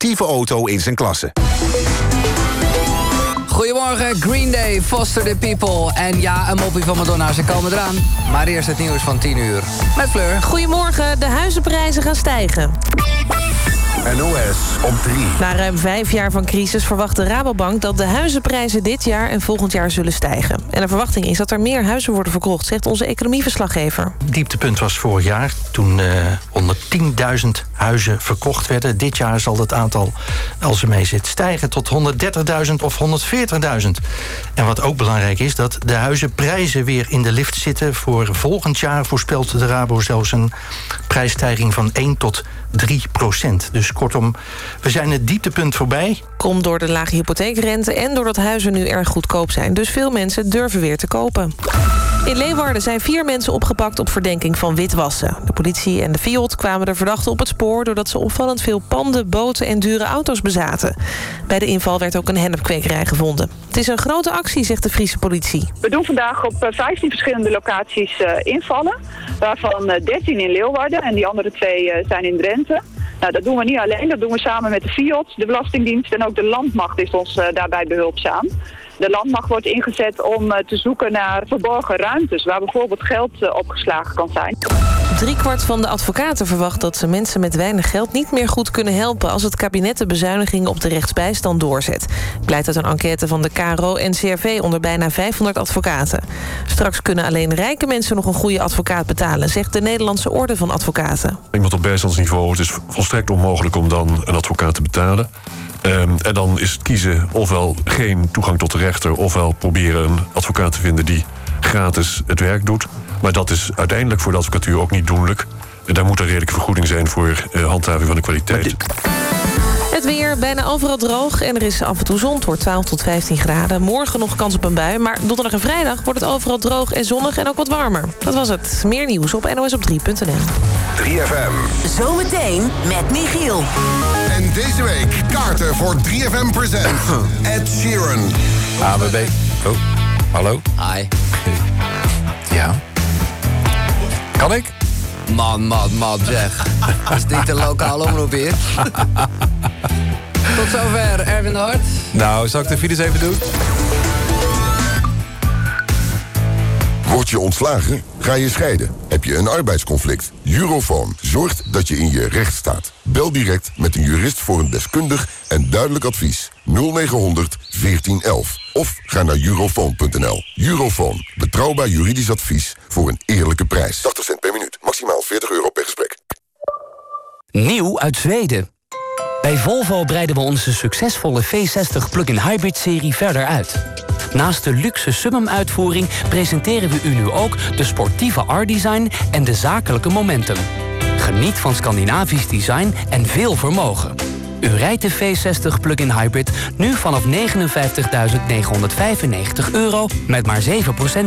sportieve auto in zijn klasse. Goedemorgen, Green Day, Foster the People. En ja, een moppie van Madonna, ze komen eraan. Maar eerst het nieuws van 10 uur. Met Fleur. Goedemorgen, de huizenprijzen gaan stijgen. NOS om 3. Na ruim vijf jaar van crisis verwacht de Rabobank... dat de huizenprijzen dit jaar en volgend jaar zullen stijgen. En de verwachting is dat er meer huizen worden verkocht... zegt onze economieverslaggever. Dieptepunt was vorig jaar, toen uh, 110.000 huizen verkocht werden. Dit jaar zal het aantal, als er mee zit, stijgen tot 130.000 of 140.000. En wat ook belangrijk is, dat de huizenprijzen weer in de lift zitten. Voor volgend jaar voorspelt de Rabo zelfs een prijsstijging van 1 tot 3 procent. Dus kortom, we zijn het dieptepunt voorbij. Komt door de lage hypotheekrente en doordat huizen nu erg goedkoop zijn. Dus veel mensen durven weer te kopen. In Leeuwarden zijn vier mensen opgepakt op verdenking van witwassen. De politie en de FIOD kwamen de verdachten op het spoor... doordat ze opvallend veel panden, boten en dure auto's bezaten. Bij de inval werd ook een hennepkwekerij gevonden. Het is een grote actie, zegt de Friese politie. We doen vandaag op 15 verschillende locaties invallen. Waarvan 13 in Leeuwarden en die andere twee zijn in Drenthe. Nou, dat doen we niet alleen, dat doen we samen met de FIOD, de Belastingdienst en ook de Landmacht is ons uh, daarbij behulpzaam. De landmacht wordt ingezet om uh, te zoeken naar verborgen ruimtes... waar bijvoorbeeld geld uh, opgeslagen kan zijn. Driekwart van de advocaten verwacht dat ze mensen met weinig geld... niet meer goed kunnen helpen als het kabinet de bezuinigingen op de rechtsbijstand doorzet. Blijkt uit een enquête van de KRO en CRV onder bijna 500 advocaten. Straks kunnen alleen rijke mensen nog een goede advocaat betalen... zegt de Nederlandse Orde van Advocaten. Iemand op bijstandsniveau, het is volstrekt onmogelijk om dan een advocaat te betalen... Um, en dan is het kiezen ofwel geen toegang tot de rechter... ofwel proberen een advocaat te vinden die gratis het werk doet. Maar dat is uiteindelijk voor de advocatuur ook niet doenlijk. En daar moet een redelijke vergoeding zijn voor uh, handhaving van de kwaliteit. Het weer bijna overal droog en er is af en toe zon. Het wordt 12 tot 15 graden. Morgen nog kans op een bui, maar donderdag en vrijdag wordt het overal droog en zonnig en ook wat warmer. Dat was het. Meer nieuws op nosop3.nl. 3FM. Zometeen met Michiel. En deze week kaarten voor 3FM Presents Ed Sheeran. ABB. Oh, hallo? Hi. Ja. Kan ik? Man, man, man, zeg. Is dit een lokale omroep hier? Tot zover, Erwin de Hart. Nou, zal ik de files even doen? Word je ontslagen? Ga je scheiden? Heb je een arbeidsconflict? Eurofoon zorgt dat je in je recht staat. Bel direct met een jurist voor een deskundig en duidelijk advies. 0900 1411. Of ga naar eurofoon.nl. Eurofoon. Betrouwbaar juridisch advies voor een eerlijke prijs. 80 cent per minuut. Maximaal 40 euro per gesprek. Nieuw uit Zweden. Bij Volvo breiden we onze succesvolle V60 plug-in hybrid-serie verder uit. Naast de luxe summum-uitvoering presenteren we u nu ook de sportieve R-design en de zakelijke Momentum. Geniet van Scandinavisch design en veel vermogen. U rijdt de V60 plug-in hybrid nu vanaf 59.995 euro met maar 7%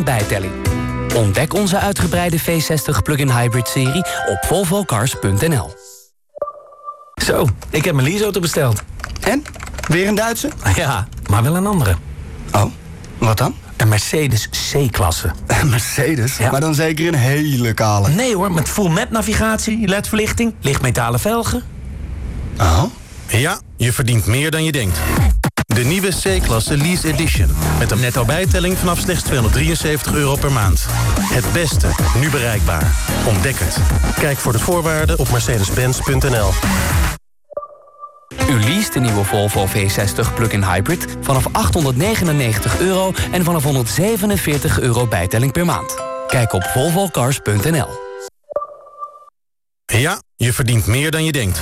bijtelling. Ontdek onze uitgebreide V60 plug-in hybrid-serie op volvocars.nl. Zo, ik heb mijn leaseauto besteld. En? Weer een Duitse? Ja, maar wel een andere. Oh, wat dan? Een Mercedes C-klasse. Een Mercedes? Ja. Maar dan zeker een hele kale. Nee hoor, met full map navigatie, ledverlichting, lichtmetalen velgen. Oh? Ja, je verdient meer dan je denkt. De nieuwe C-klasse Lease Edition. Met een netto bijtelling vanaf slechts 273 euro per maand. Het beste, nu bereikbaar. Ontdek het. Kijk voor de voorwaarden op mercedes-benz.nl. U leest de nieuwe Volvo V60 plug-in hybrid vanaf 899 euro... en vanaf 147 euro bijtelling per maand. Kijk op volvocars.nl. Ja, je verdient meer dan je denkt.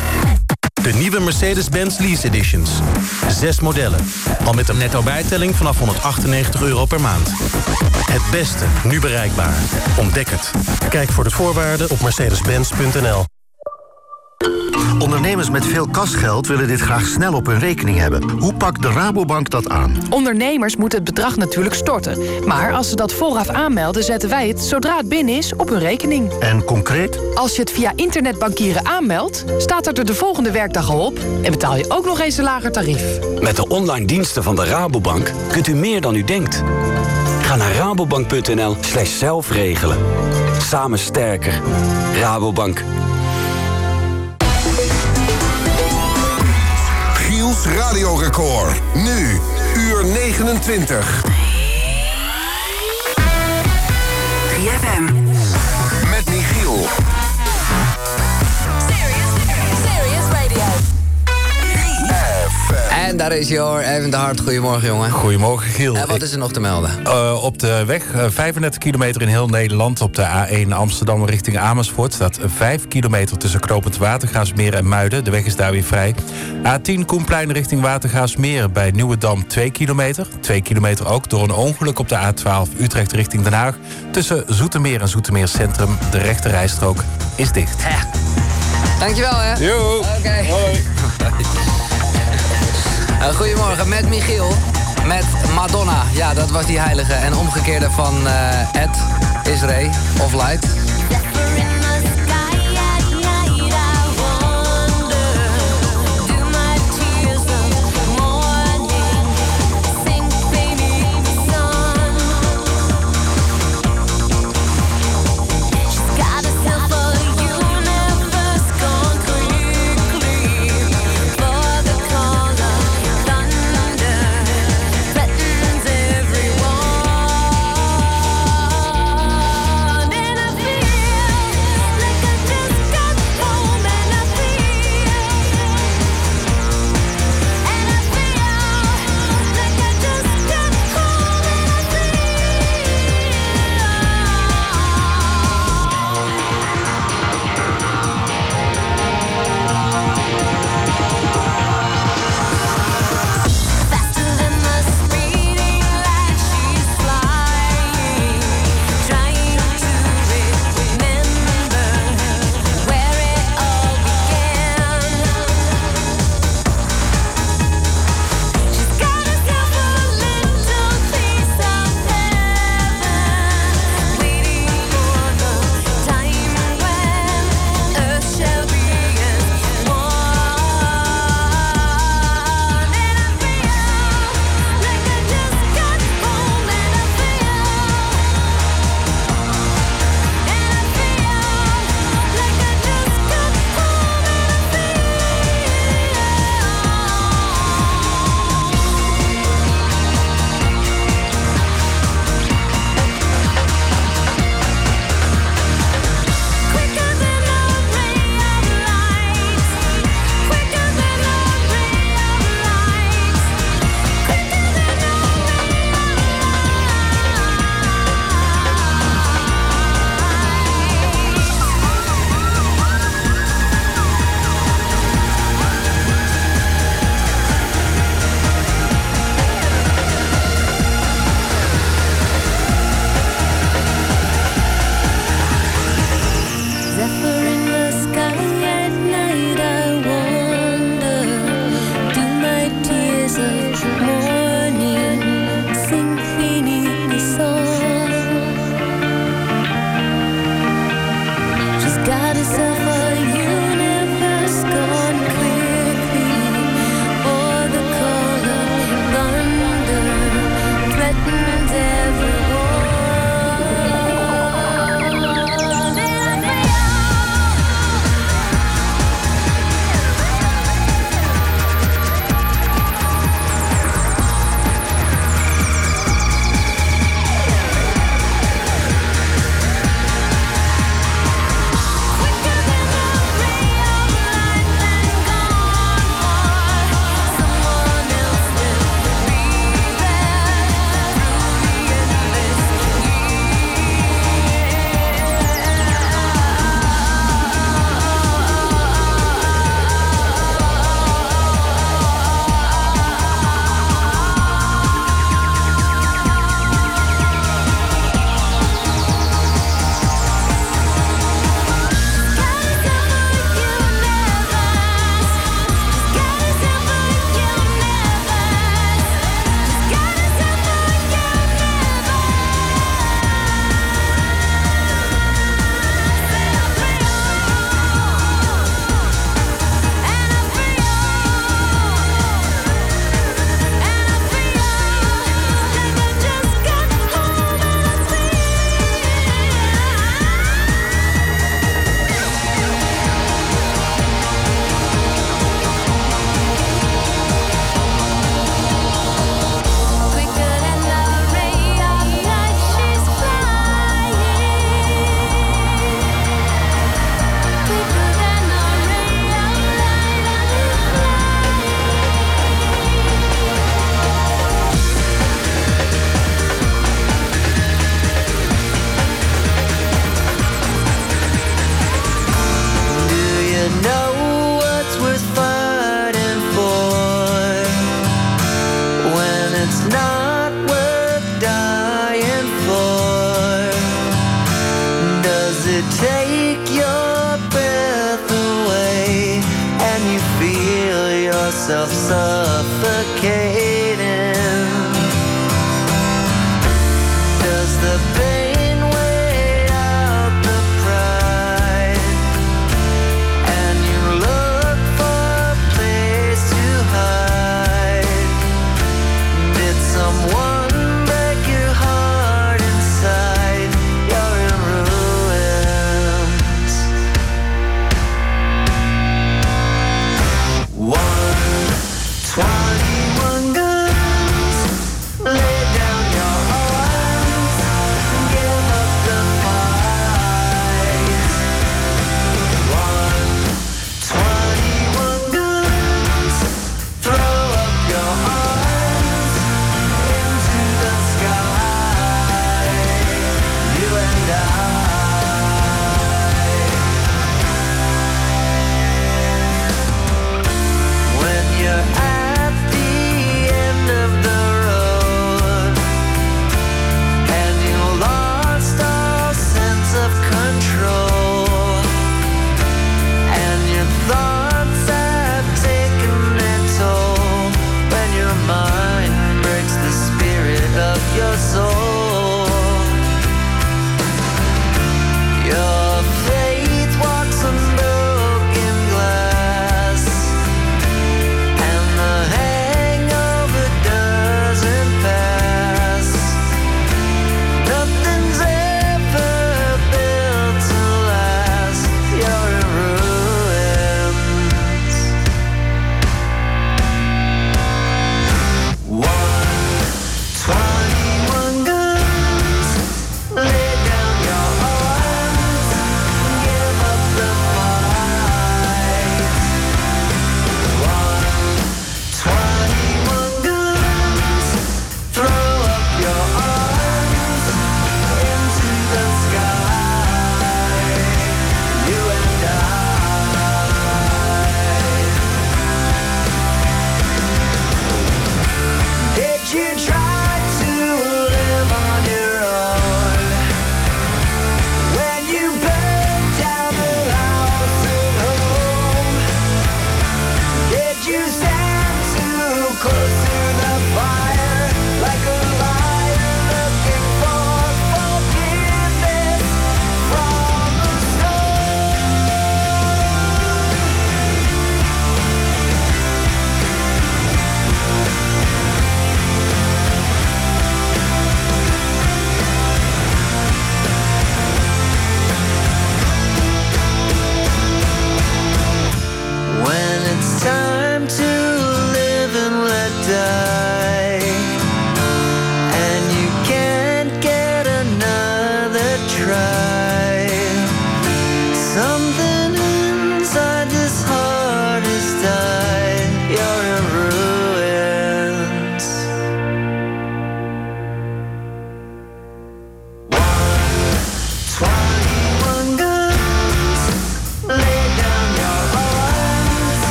De nieuwe Mercedes-Benz Lease Editions. Zes modellen. Al met een netto bijtelling vanaf 198 euro per maand. Het beste, nu bereikbaar. Ontdek het. Kijk voor de voorwaarden op mercedes-benz.nl. Ondernemers met veel kasgeld willen dit graag snel op hun rekening hebben. Hoe pakt de Rabobank dat aan? Ondernemers moeten het bedrag natuurlijk storten. Maar als ze dat vooraf aanmelden, zetten wij het, zodra het binnen is, op hun rekening. En concreet? Als je het via internetbankieren aanmeldt, staat het er de volgende werkdag al op... en betaal je ook nog eens een lager tarief. Met de online diensten van de Rabobank kunt u meer dan u denkt. Ga naar rabobank.nl slash zelfregelen. Samen sterker. Rabobank. Ons radiorecord. Nu, uur 29. 3FM. Met Michiel. En daar is je hoor, Even de Hart. Goedemorgen, jongen. Goedemorgen, Giel. En wat is er nog te melden? Uh, op de weg, uh, 35 kilometer in heel Nederland. Op de A1 Amsterdam richting Amersfoort staat 5 kilometer tussen Knopend Watergaasmeer en Muiden. De weg is daar weer vrij. A10 Koenplein richting Watergaasmeer bij Nieuwedam 2 kilometer. 2 kilometer ook door een ongeluk op de A12 Utrecht richting Den Haag. Tussen Zoetermeer en Zoetermeer Centrum. De rechte rijstrook is dicht. Eh. Dankjewel, hè. Jo. Oké. Okay. Uh, goedemorgen, met Michiel. Met Madonna. Ja, dat was die heilige. En omgekeerde van uh, Ed Israël of Light.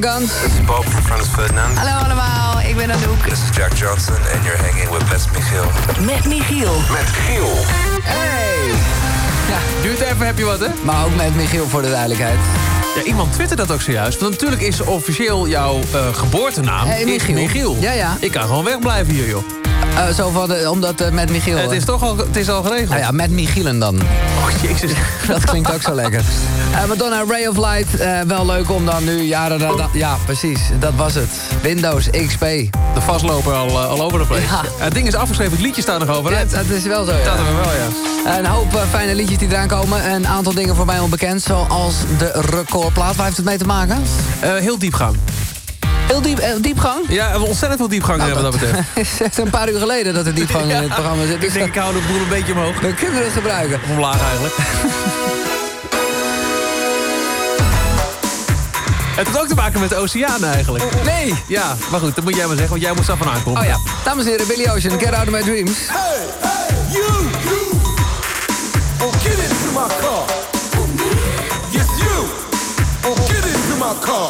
Day, 21 Guns. This is Bob from Franz Ferdinand. Hallo allemaal, ik ben Anouk. This is Jack Johnson and you're hanging with Les Michiel. Met Michiel. Met Giel. Hey! Ja, duurt even, heb je wat, hè? Maar ook met Michiel voor de duidelijkheid. Ja, iemand twittert dat ook zojuist. Want natuurlijk is officieel jouw eh, geboortenaam Hey, Michiel. Ja, ja. Ik kan gewoon wegblijven hier, joh. Eh, zo van, eh, omdat eh, met Michiel... Het is toch al, het is al geregeld. Nou ja, met Michielen dan. Oh, jezus. Dat klinkt ook zo lekker. Eh, Madonna, Ray of Light. eh, wel leuk om dan nu jaren... daarna- Ja, precies. Dat was het. Windows XP. De vastloper al, eh, al over de place. Ja. Het ding is afgeschreven, het liedje staat nog over. Ja, dat is wel zo, ja. Dat hebben we wel, ja. Een hoop eh, fijne liedjes die eraan komen. Een aantal dingen voor mij onbekend. Zoals de recordplaat. Waar heeft het mee te maken? Eh, heel diep gaan. Heel diep, eh, diepgang? Ja, ontzettend veel diepgang Nou, eh, wat dat betreft. is echt een paar uur geleden dat er diepgang in het programma zit. Dus Ik denk, ik hou de boel een beetje omhoog. dan kunnen we het gebruiken. Of omlaag eigenlijk. Het heeft ook te maken met de oceaan eigenlijk. Nee! Ja, maar goed, dat moet jij maar zeggen, want jij moest daar van aankomen. Oh ja, dames en heren, Billy Ocean, Get Out of My Dreams. You, you, oh get into my car. Yes, you, oh get into my car.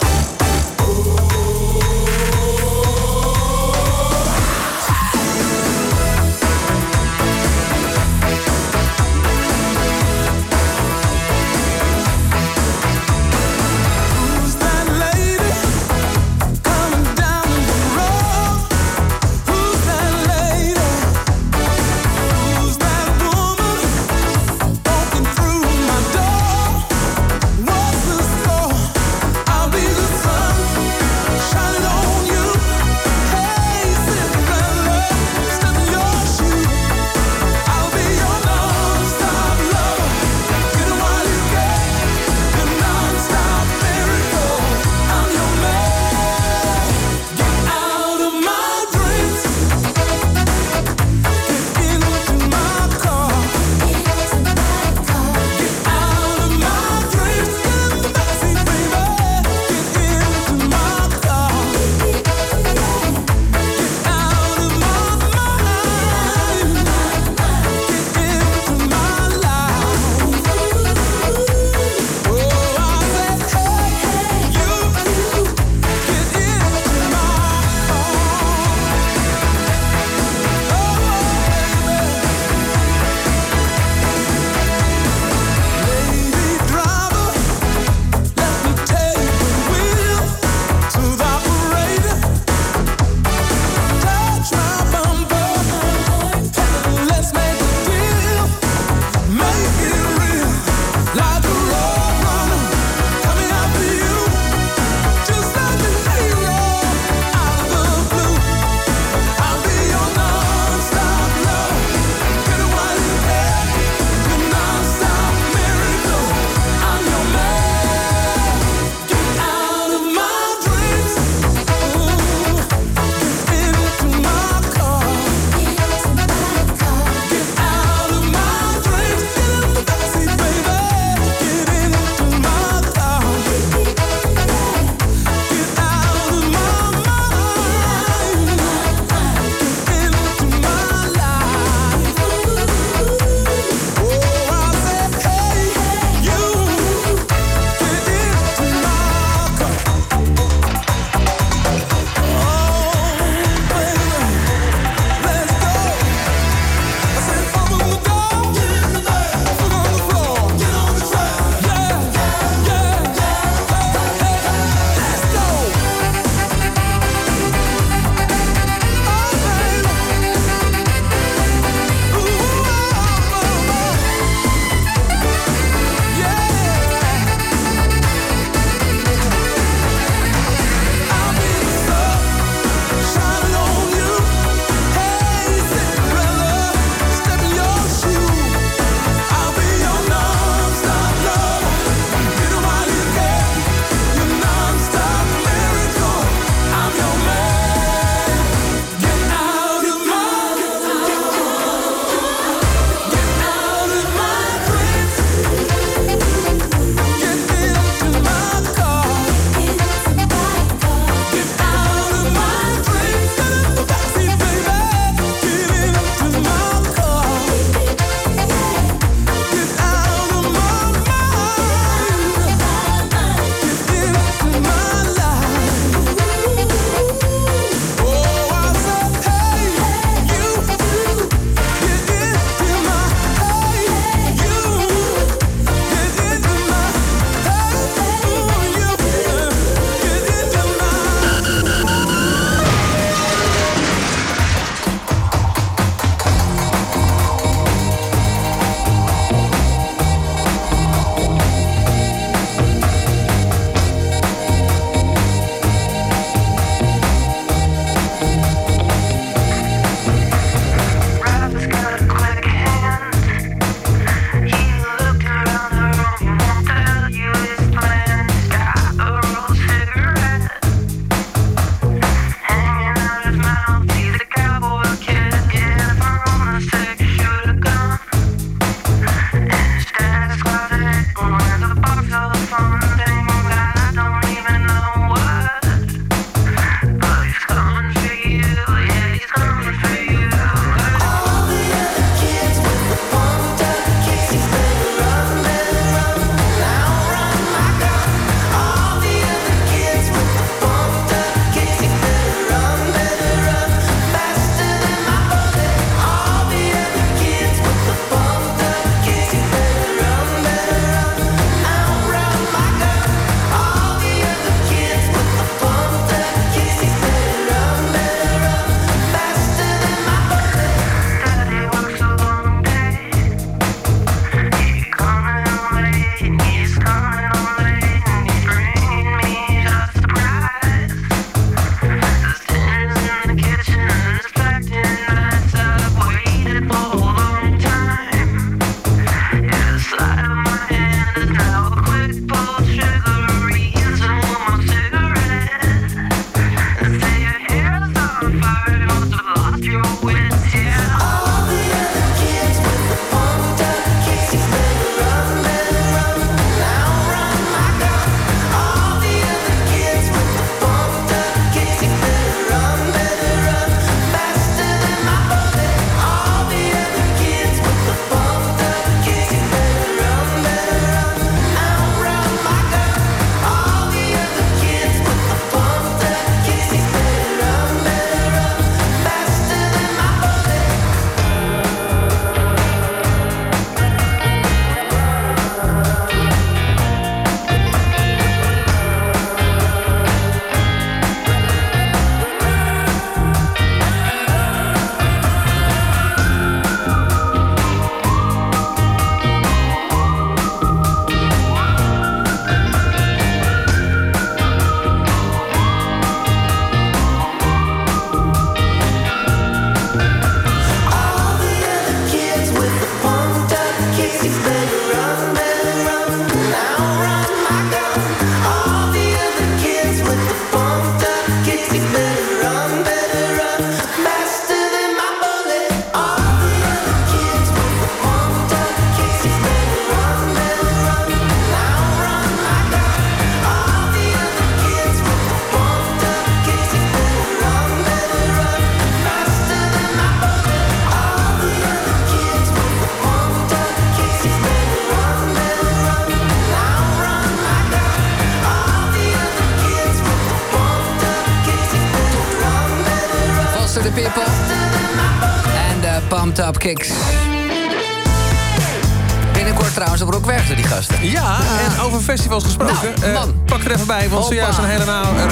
Binnenkort trouwens op Rockwerchter, die gasten. Ja, en over festivals gesproken. Nou, man. eh, pak er even bij, want zojuist een hele naam. Er.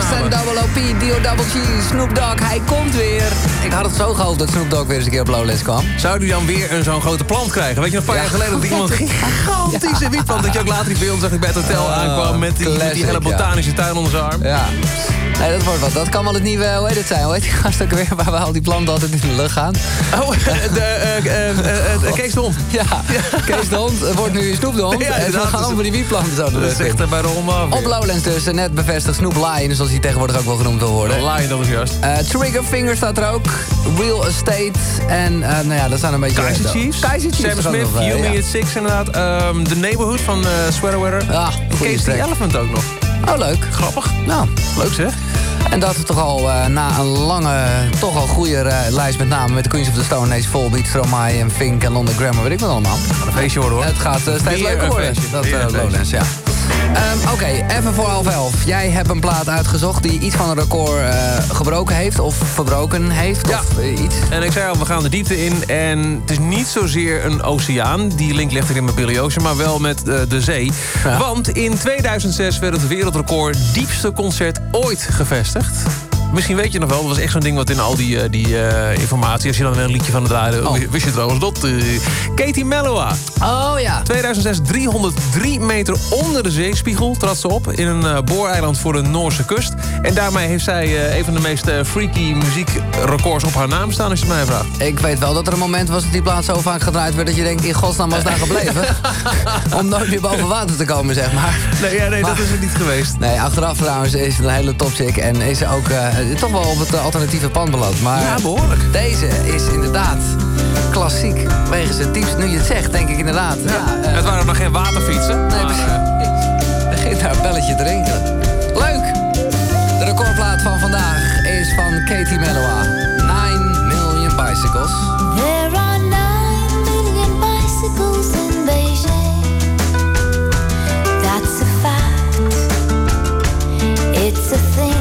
SN-OOP, Dio Double G, Snoop Dogg, hij komt weer. Ik had het zo gehoopt dat Snoop Dogg weer eens een keer op Lowlands kwam. Zou die dan weer een zo'n grote plant krijgen? Weet je, nog een paar jaar geleden dat iemand een gigantische wietplant... dat je ook later die beeld zag ik bij het hotel aankwam... met die, met die hele botanische tuin onder zijn arm. Ja. Nee, dat wordt wat. Dat kan wel het nieuwe, hoe heet het zijn? Hoe heet die gast ook weer waar we al die planten altijd in de lucht gaan? Oh, de, eh, eh, eh, eh, Kees de Hond. Ja, Kees de Hond wordt nu Snoep de Hond. Ja, en we gaan allemaal die wietplanten zo de Dat is eh, bij de Ronde af. Op Lowlands dus, eh, net bevestigd Snoop Lion, zoals hij tegenwoordig ook wel genoemd wil worden. Lion, dat was juist. Eh, Triggerfinger staat er ook. Real Estate. En eh, nou ja, dat zijn een beetje... Kaiser Chiefs. Kaiser Chiefs. Sam is Smith, nog, eh, ja. Me at Six inderdaad. Ehm The Neighborhood van eh Sweater Weather. Case the track. Elephant ook nog. Oh, leuk. Grappig. Nou, Leuk zeg. En dat toch al eh, na een lange, toch al goede eh, lijst met namen... met de Queens of the Stone Age, Volbeat, Stromae en Fink en London Grammar... weet ik wat allemaal. Een feestje worden hoor. Het gaat eh, steeds Weer leuker worden, dat. Lowlands, ja. Ehm, Oké, even voor half elf. Jij hebt een plaat uitgezocht die iets van een record eh, gebroken heeft... of verbroken heeft, Ja. of eh, iets. En ik zei al, we gaan de diepte in. En het is niet zozeer een oceaan. Die link ligt er in mijn Billy Ocean. Maar wel met eh, de zee. Ja. Want in 2006 werd het wereldrecord diepste concert ooit gevestigd. Misschien weet je nog wel, dat was echt zo'n ding wat in al die, eh, die eh, informatie... als je dan weer een liedje van het draaide... Oh. wist je trouwens dat... eh, Katie Melua. Oh ja. 2006, 303 meter onder de zeespiegel trad ze op... in een booreiland voor de Noorse kust. En daarmee heeft zij een van de meest freaky muziekrecords op haar naam staan... als je het mij vraagt. Ik weet wel dat er een moment was dat die plaat zo vaak gedraaid werd... dat je denkt, in godsnaam was daar gebleven. Om nooit meer boven water te komen, zeg maar. Nee, ja, nee Maar- dat is het niet geweest. Nee, achteraf trouwens is het een hele topchick. En is ze ook toch wel op het eh, alternatieve pand beland. Maar Ja, behoorlijk. deze is inderdaad klassiek. Wegens het diepst, nu je het zegt, denk ik inderdaad. Ja, eh, Het waren nog geen waterfietsen. nee, maar, precies. eh, begint daar een belletje te rinkelen. Leuk! De recordplaat van vandaag is van Katie Melua. 9 Million Bicycles. There are nine million bicycles in Beijing. That's a fact. It's a thing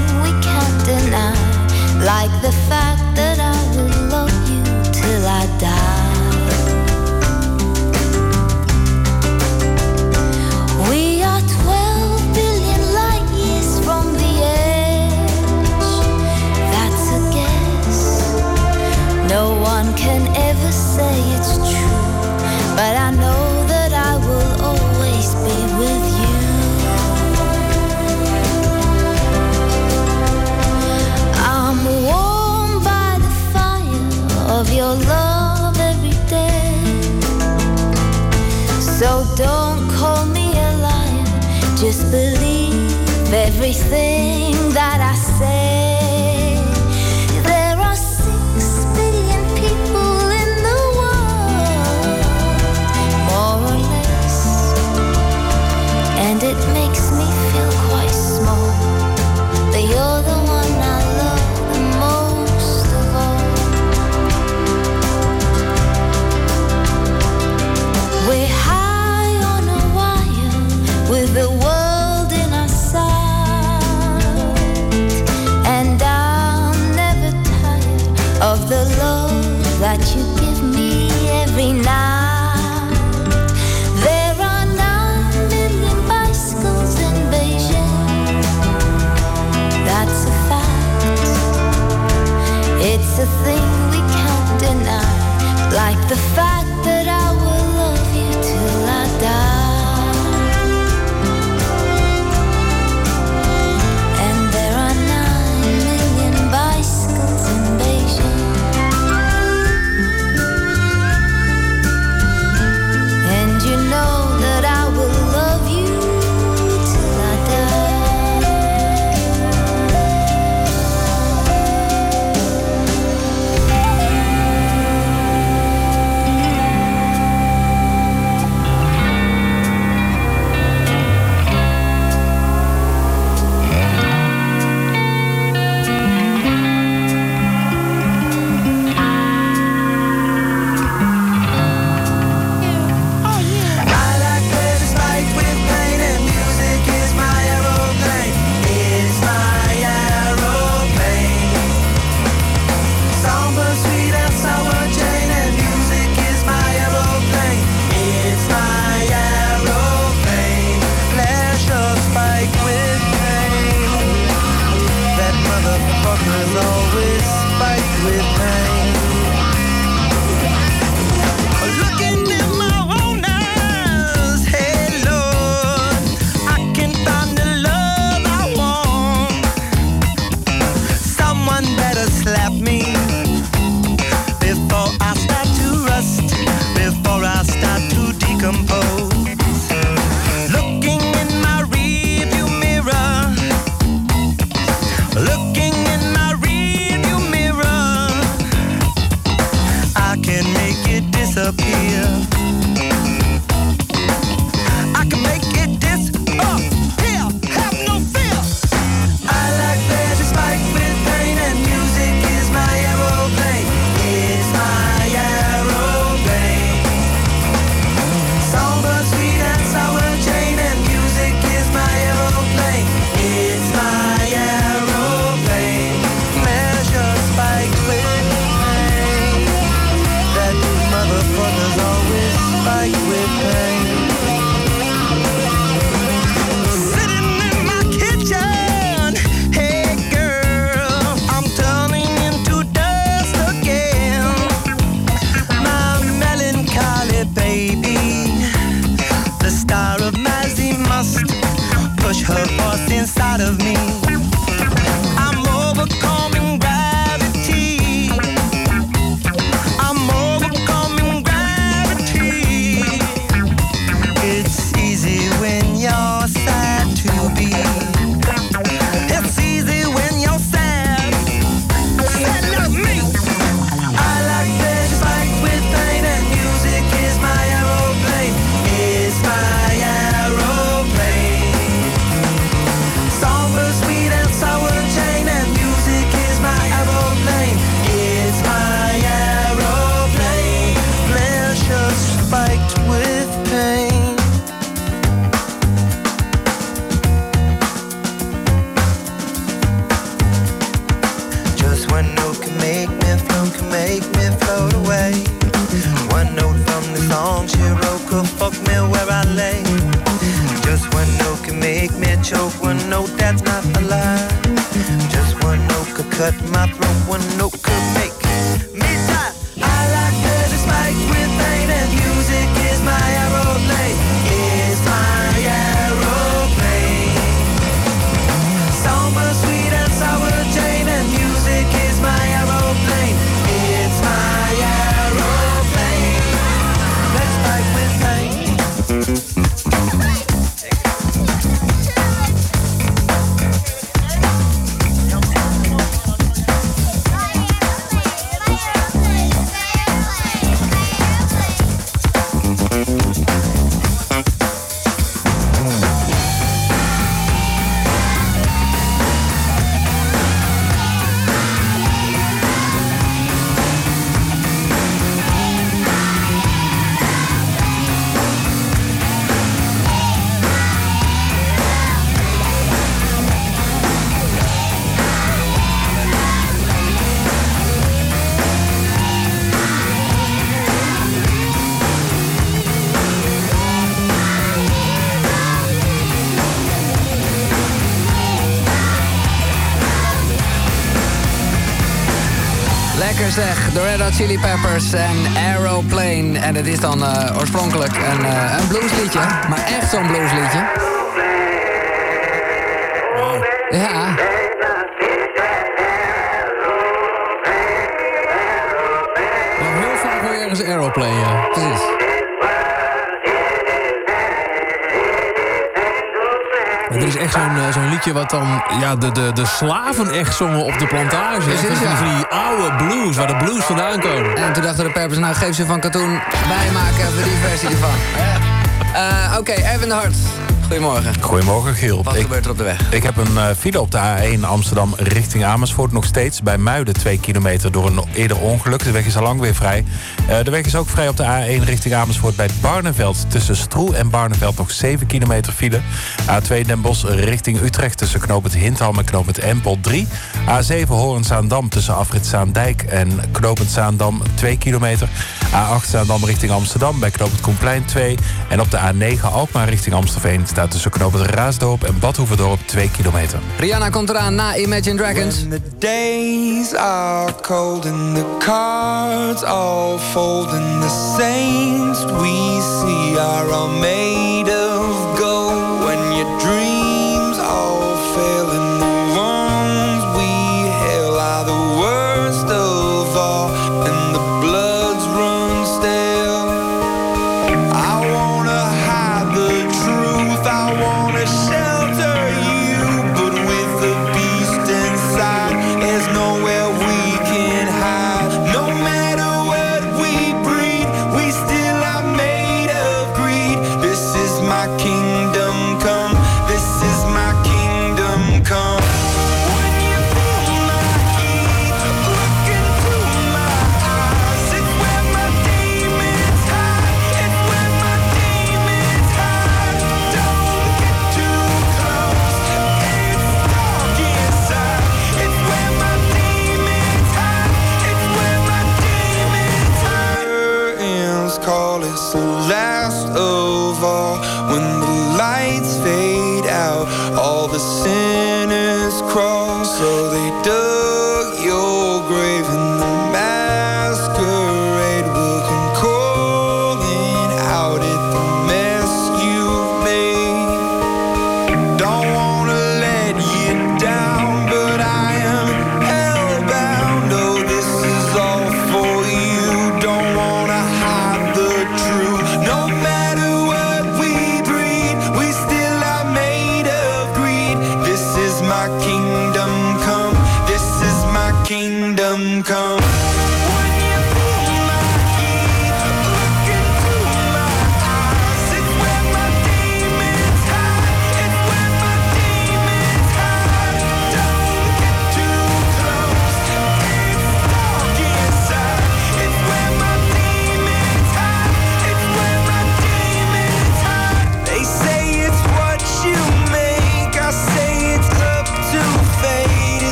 Red Hot Chili Peppers en Aeroplane. En het is dan eh, oorspronkelijk een, eh, een bluesliedje, maar echt zo'n bluesliedje. Liedje wat dan ja, de, de, de slaven echt zongen op de plantage. Precies, Van die- ja. Van die oude blues, waar de blues vandaan komen. En toen dachten de Peppers, nou geef ze van katoen, wij maken even die versie ervan. Eh, Oké, Erwin de Hart. Goedemorgen. Goedemorgen, Giel. Wat Ik- gebeurt er op de weg? Ik heb een eh, file op de A1 Amsterdam richting Amersfoort. Nog steeds bij Muiden 2 kilometer door een eerder ongeluk. De weg is al lang weer vrij. Eh, de weg is ook vrij op de A1 richting Amersfoort bij Barneveld. Tussen Stroe en Barneveld nog 7 kilometer file. A2 Den Bosch richting Utrecht tussen knooppunt Hindham en knooppunt Empel 3. A7 Hoorn-Zaandam tussen afrit Zaandijk en knooppunt Zaandam 2 kilometer. A8 Zaandam richting Amsterdam bij knooppunt Koenplein 2. En op de A9 Alkmaar richting Amstelveen staat tussen knooppunt Raasdorp en Badhoevedorp 2 kilometer. Rihanna komt eraan na Imagine Dragons. When the days are cold and the cards all fold and the saints we see are all made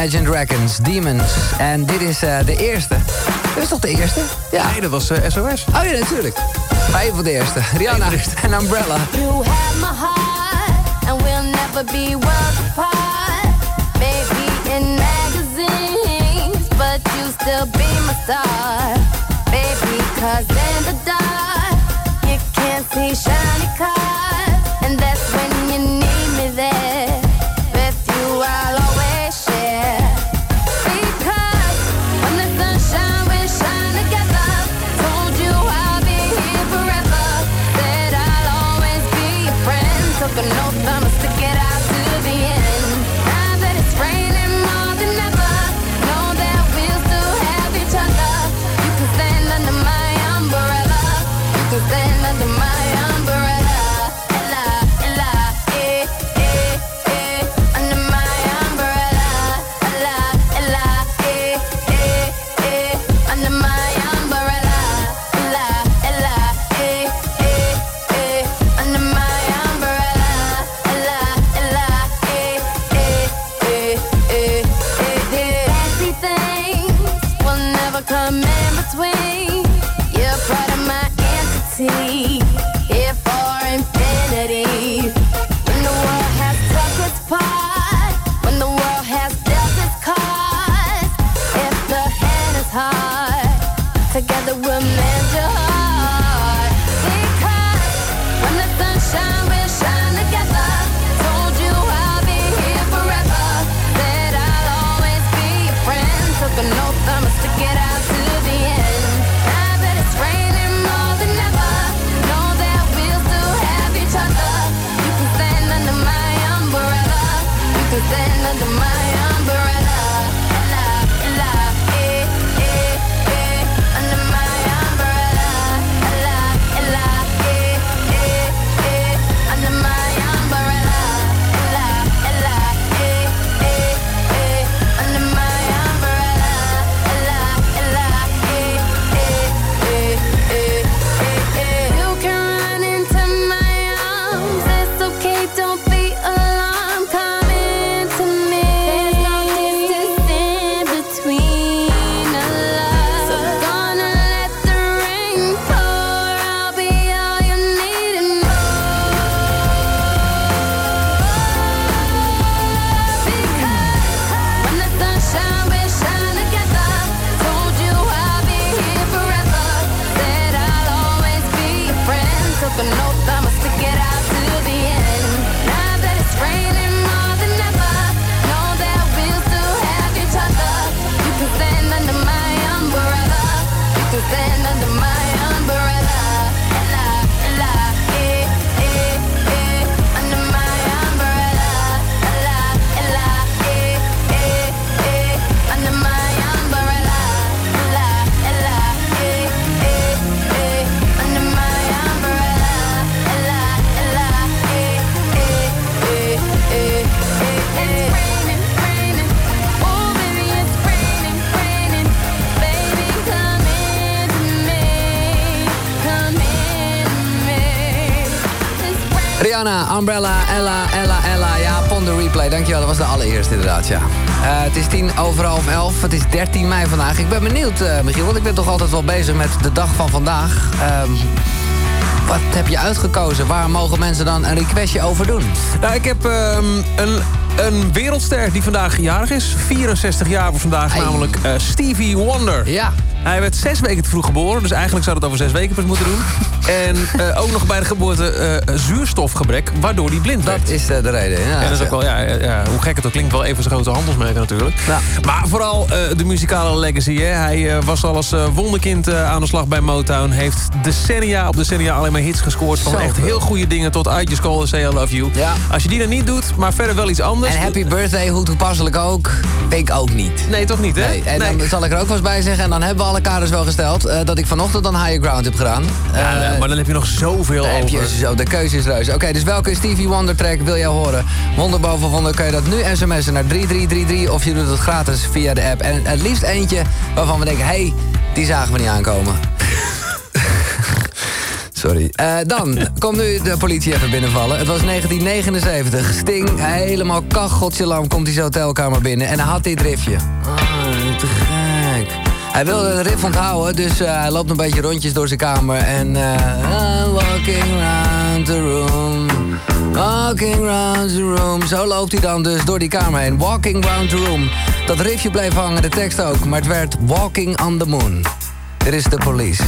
Imagine Dragons, Demons. En dit is uh, de eerste. Dit is toch de eerste? Ja. Nee, dat was eh, uh, SOS. Oh ja, natuurlijk. Maar even de eerste. Rihanna en Umbrella. You have my heart and we'll never be worlds apart. Maybe in magazines, but you still be my star. Baby, cause in the dark, you can't see shiny cars. Umbrella, Ella, Ella, Ella. Ja, Pond de Replay. Dankjewel, dat was de allereerste inderdaad, ja. Eh, het is tien over half elf. Het is 13 mei vandaag. Ik ben benieuwd, eh, Michiel, want ik ben toch altijd wel bezig met de dag van vandaag. Ehm, wat heb je uitgekozen? Waar mogen mensen dan een requestje over doen? Nou, ik heb ehm, een een wereldster die vandaag jarig is. 64 jaar voor vandaag, namelijk eh, Stevie Wonder. Ja. Hij werd zes weken te vroeg geboren, dus eigenlijk zou het over zes weken pas moeten doen. En eh, ook nog bij de geboorte eh, zuurstofgebrek, waardoor hij blind werd. Dat is eh, de reden, ja. En dat is ook wel, ja, ja, ja, hoe gek het ook klinkt, wel even zijn grote handelsmerk natuurlijk. Maar vooral de muzikale legacy. Hè. Hij was al als wonderkind aan de slag bij Motown. Heeft decennia op decennia alleen maar hits gescoord. Van echt heel goede dingen tot I Just Call and Say I Love You. Als je die dan niet doet, maar verder wel iets anders. En Happy Birthday, hoe toepasselijk ook, ik ook niet. Nee, toch niet, hè? Nee, en dan zal ik er ook wel eens bij zeggen... en dan hebben we alle kaders wel gesteld... eh, dat ik vanochtend dan Higher Ground heb gedaan. Ja, Eh, maar dan heb je nog zoveel Dan heb over. je zo, de keuze is reus. Oké, dus welke Stevie Wonder track wil jij horen? Wonder boven wonder kun je dat nu sms'en naar 3333... of je doet het gratis via de app. En het liefst eentje waarvan we denken... hé, hey, die zagen we niet aankomen. Sorry. Eh, dan komt nu de politie even binnenvallen. Het was 1979. Sting, helemaal kacheltje lam, komt hij zijn hotelkamer binnen. En hij had dit riffje. Ah, te gek. Hij wilde de riff onthouden, dus eh, hij loopt een beetje rondjes door zijn kamer. En eh, I'm walking round the room. Walking round the room. Zo loopt hij dan dus door die kamer heen. Walking round the room. Dat riffje bleef hangen, de tekst ook. Maar het werd Walking on the Moon. Dit is de police.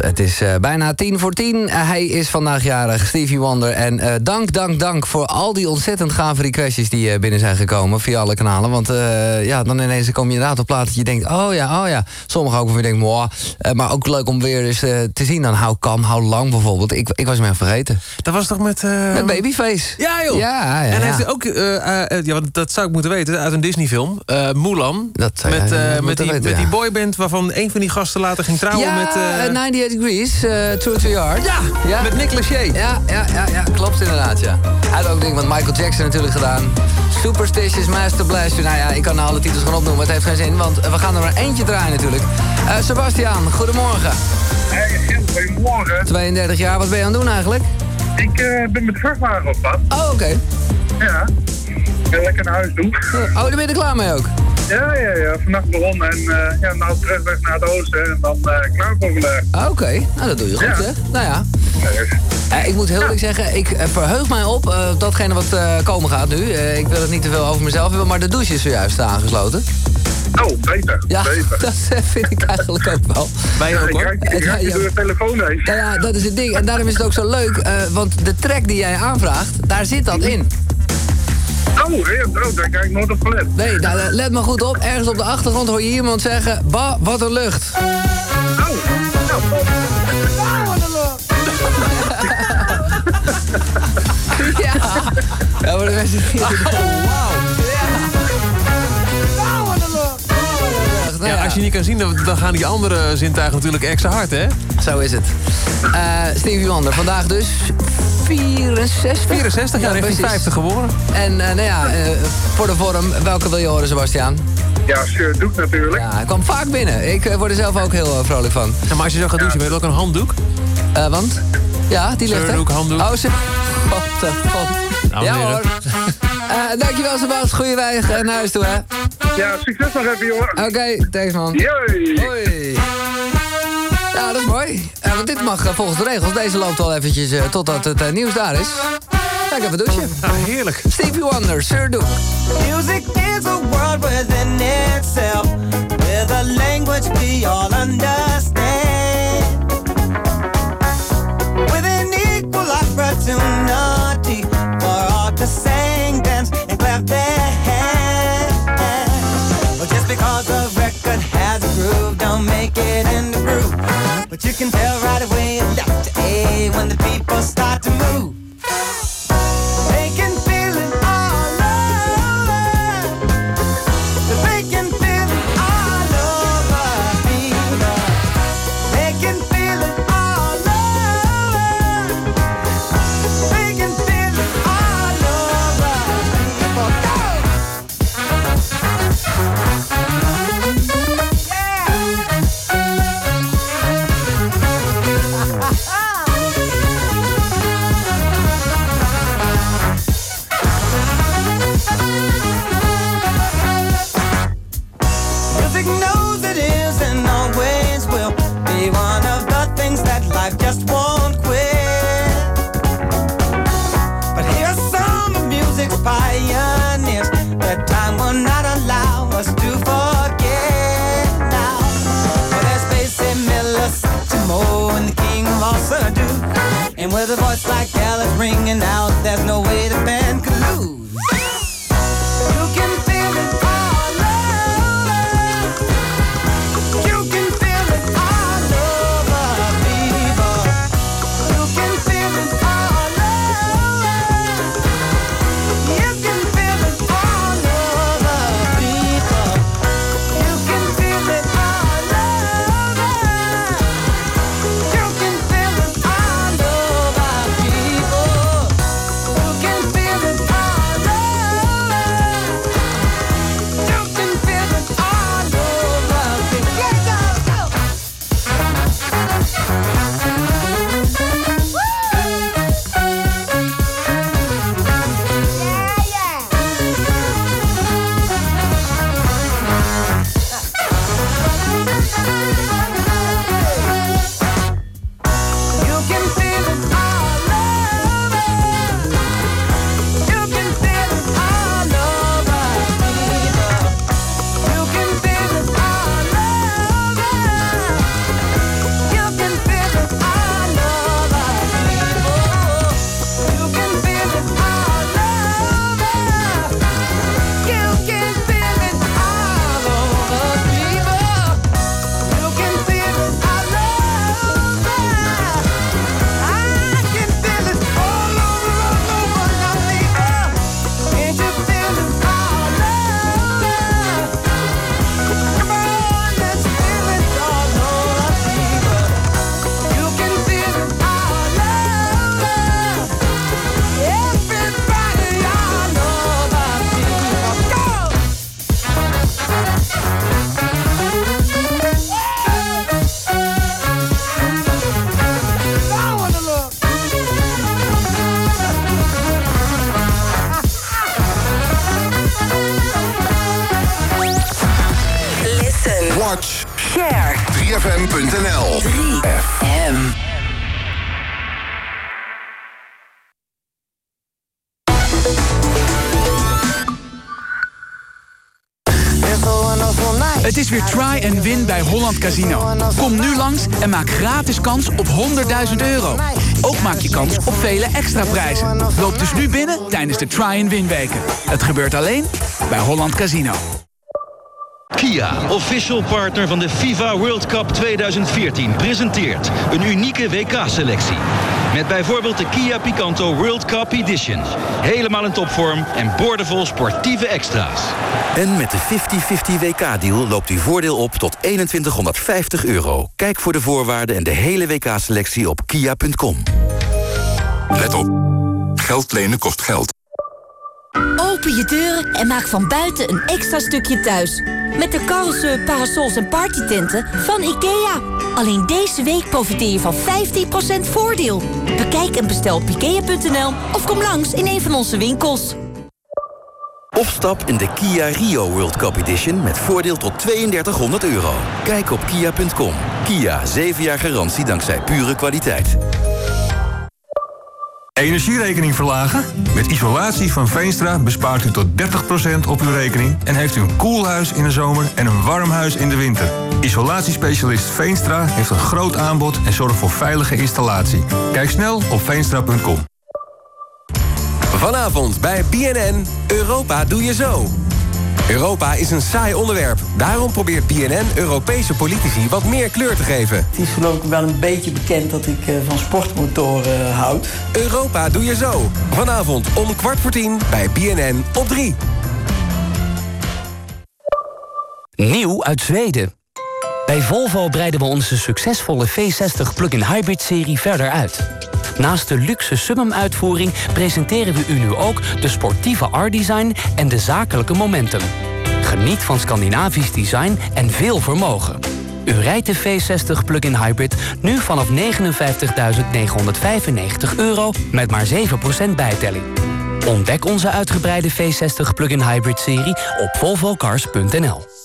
Het is eh, bijna tien voor tien. Eh, hij is vandaag jarig, Stevie Wonder. En eh, dank, dank, dank voor al die ontzettend gave requestjes... die binnen zijn gekomen via alle kanalen. Want ja, dan ineens kom je inderdaad op plaat dat je denkt... oh ja, oh ja. Sommigen ook weer denken, mooi. maar ook leuk om weer eens te zien dan How Come, How Long bijvoorbeeld. Ik, ik was hem echt vergeten. Dat was toch met... Met Babyface. Ja, joh. Ja, ja, en hij heeft ook, eh, eh, ja, want dat zou ik moeten weten, uit een Disney-film, Mulan. Dat met, met, die, met die boyband waarvan een van die gasten later ging trouwen ja, met... eh, eh, 98 Degrees, eh True to Your Heart. Ja, ja, met Nick Lachey. Ja, ja, ja, ja, klopt inderdaad, ja. Hij had ook dingen met Michael Jackson natuurlijk gedaan. Superstitious, Master Blaster. Nou ja, ik kan alle titels gaan opnoemen, het heeft geen zin, want we gaan er maar eentje draaien natuurlijk. Eh Sebastian, goedemorgen. Hey, goedemorgen. 32 jaar, wat ben je aan het doen eigenlijk? Ik eh, ben met de vrachtwagen op pad. Oh, oké. Ja. Ik wil lekker naar huis toe. Oh, daar ben je er klaar mee ook? Ja, ja, ja. Vannacht begonnen en eh, ja, nou terugweg naar het oosten en dan uh, klaar voor vandaag. Ah, Oké, nou dat doe je goed, Ja. hè? Nou ja. Eh, ik moet heel eerlijk zeggen, ik eh, verheug mij op eh, datgene wat eh, komen gaat nu. Eh, ik wil het niet te veel over mezelf hebben, maar de douche is zojuist aangesloten. Oh, beter. Ja, beter. dat eh, vind ik eigenlijk ook wel. Wij ook, hoor. ik je door de telefoon heen. Nou ja, dat is het ding. En daarom is het ook zo leuk, eh, want de track die jij aanvraagt, daar zit dat in. Oh, oh, daar kijk ik nooit op gelet. Nee, eh, let maar goed op. Ergens op de achtergrond hoor je iemand zeggen... Bah, wat een lucht. Oh, nou, top. ja. Ja, maar de mensen... Oh, wauw. Als je niet kan zien, dan, dan gaan die andere zintuigen natuurlijk extra hard, hè? Zo is het. Eh, Stevie Wonder, vandaag dus 64. 64 jaar, richting precies. 50 geworden. En eh, nou ja, eh, voor de vorm, welke wil je horen, Sebastian? Ja, Sir Doek natuurlijk. Ja, hij kwam vaak binnen. Ik word er zelf ook heel vrolijk van. Ja, maar als je zo gaat douchen, wil je ook een handdoek? Eh, want? Ja, die ligt er. Surdoek, handdoek. Oh, ze... God, de god. Nou, ja hoor. Eh, dankjewel, Sebastian. Goeie weg eh, naar huis toe, hè. Ja, succes nog even, jongen. Oké, thanks man. Joi. Hoi. Ja, dat is mooi. Eh, want dit mag volgens de regels. Deze loopt al eventjes eh, totdat het nieuws daar is. Ik even douchen. Ja, heerlijk. Stevie Wonder, Sir Duke. Music is a world within itself, with a language we all understand. But you can tell right away to A when the people start to move. one of the things that life just wants. Casino. Kom nu langs en maak gratis kans op 100.000 euro. Ook maak je kans op vele extra prijzen. Loop dus nu binnen tijdens de try and win weken. Het gebeurt alleen bij Holland Casino. Kia, official partner van de FIFA World Cup 2014, presenteert een unieke WK-selectie. Met bijvoorbeeld de Kia Picanto World Cup Edition. Helemaal in topvorm en boordevol sportieve extra's. En met de 50-50 WK-deal loopt uw voordeel op tot 2150 euro. Kijk voor de voorwaarden en de hele WK-selectie op kia.com. Let op. Geld lenen kost geld. Open je deuren en maak van buiten een extra stukje thuis. Met de Karlse parasols en partytenten van IKEA. Alleen deze week profiteer je van 15% voordeel. Bekijk en bestel op IKEA.nl of kom langs in een van onze winkels. Of stap in de Kia Rio World Cup Edition met voordeel tot 3200 euro. Kijk op kia.com. Kia, 7 jaar garantie dankzij pure kwaliteit. Energierekening verlagen? Met isolatie van Veenstra bespaart u tot 30% op uw rekening... en heeft u een koelhuis in de zomer en een warm huis in de winter. Isolatiespecialist Veenstra heeft een groot aanbod... en zorgt voor veilige installatie. Kijk snel op veenstra.com. Vanavond bij BNN Europa doe je zo. Europa is een saai onderwerp. Daarom probeert BNN Europese politici wat meer kleur te geven. Het is geloof ik wel een beetje bekend dat ik eh, van sportmotoren eh, houd. Europa doe je zo. Vanavond om kwart voor tien bij BNN op 3. Nieuw uit Zweden. Bij Volvo breiden we onze succesvolle V60 plug-in hybrid-serie verder uit. Naast de luxe Summum-uitvoering presenteren we u nu ook de sportieve R-design en de zakelijke Momentum. Geniet van Scandinavisch design en veel vermogen. U rijdt de V60 plug-in hybrid nu vanaf 59.995 euro met maar 7% bijtelling. Ontdek onze uitgebreide V60 plug-in hybrid serie op volvocars.nl.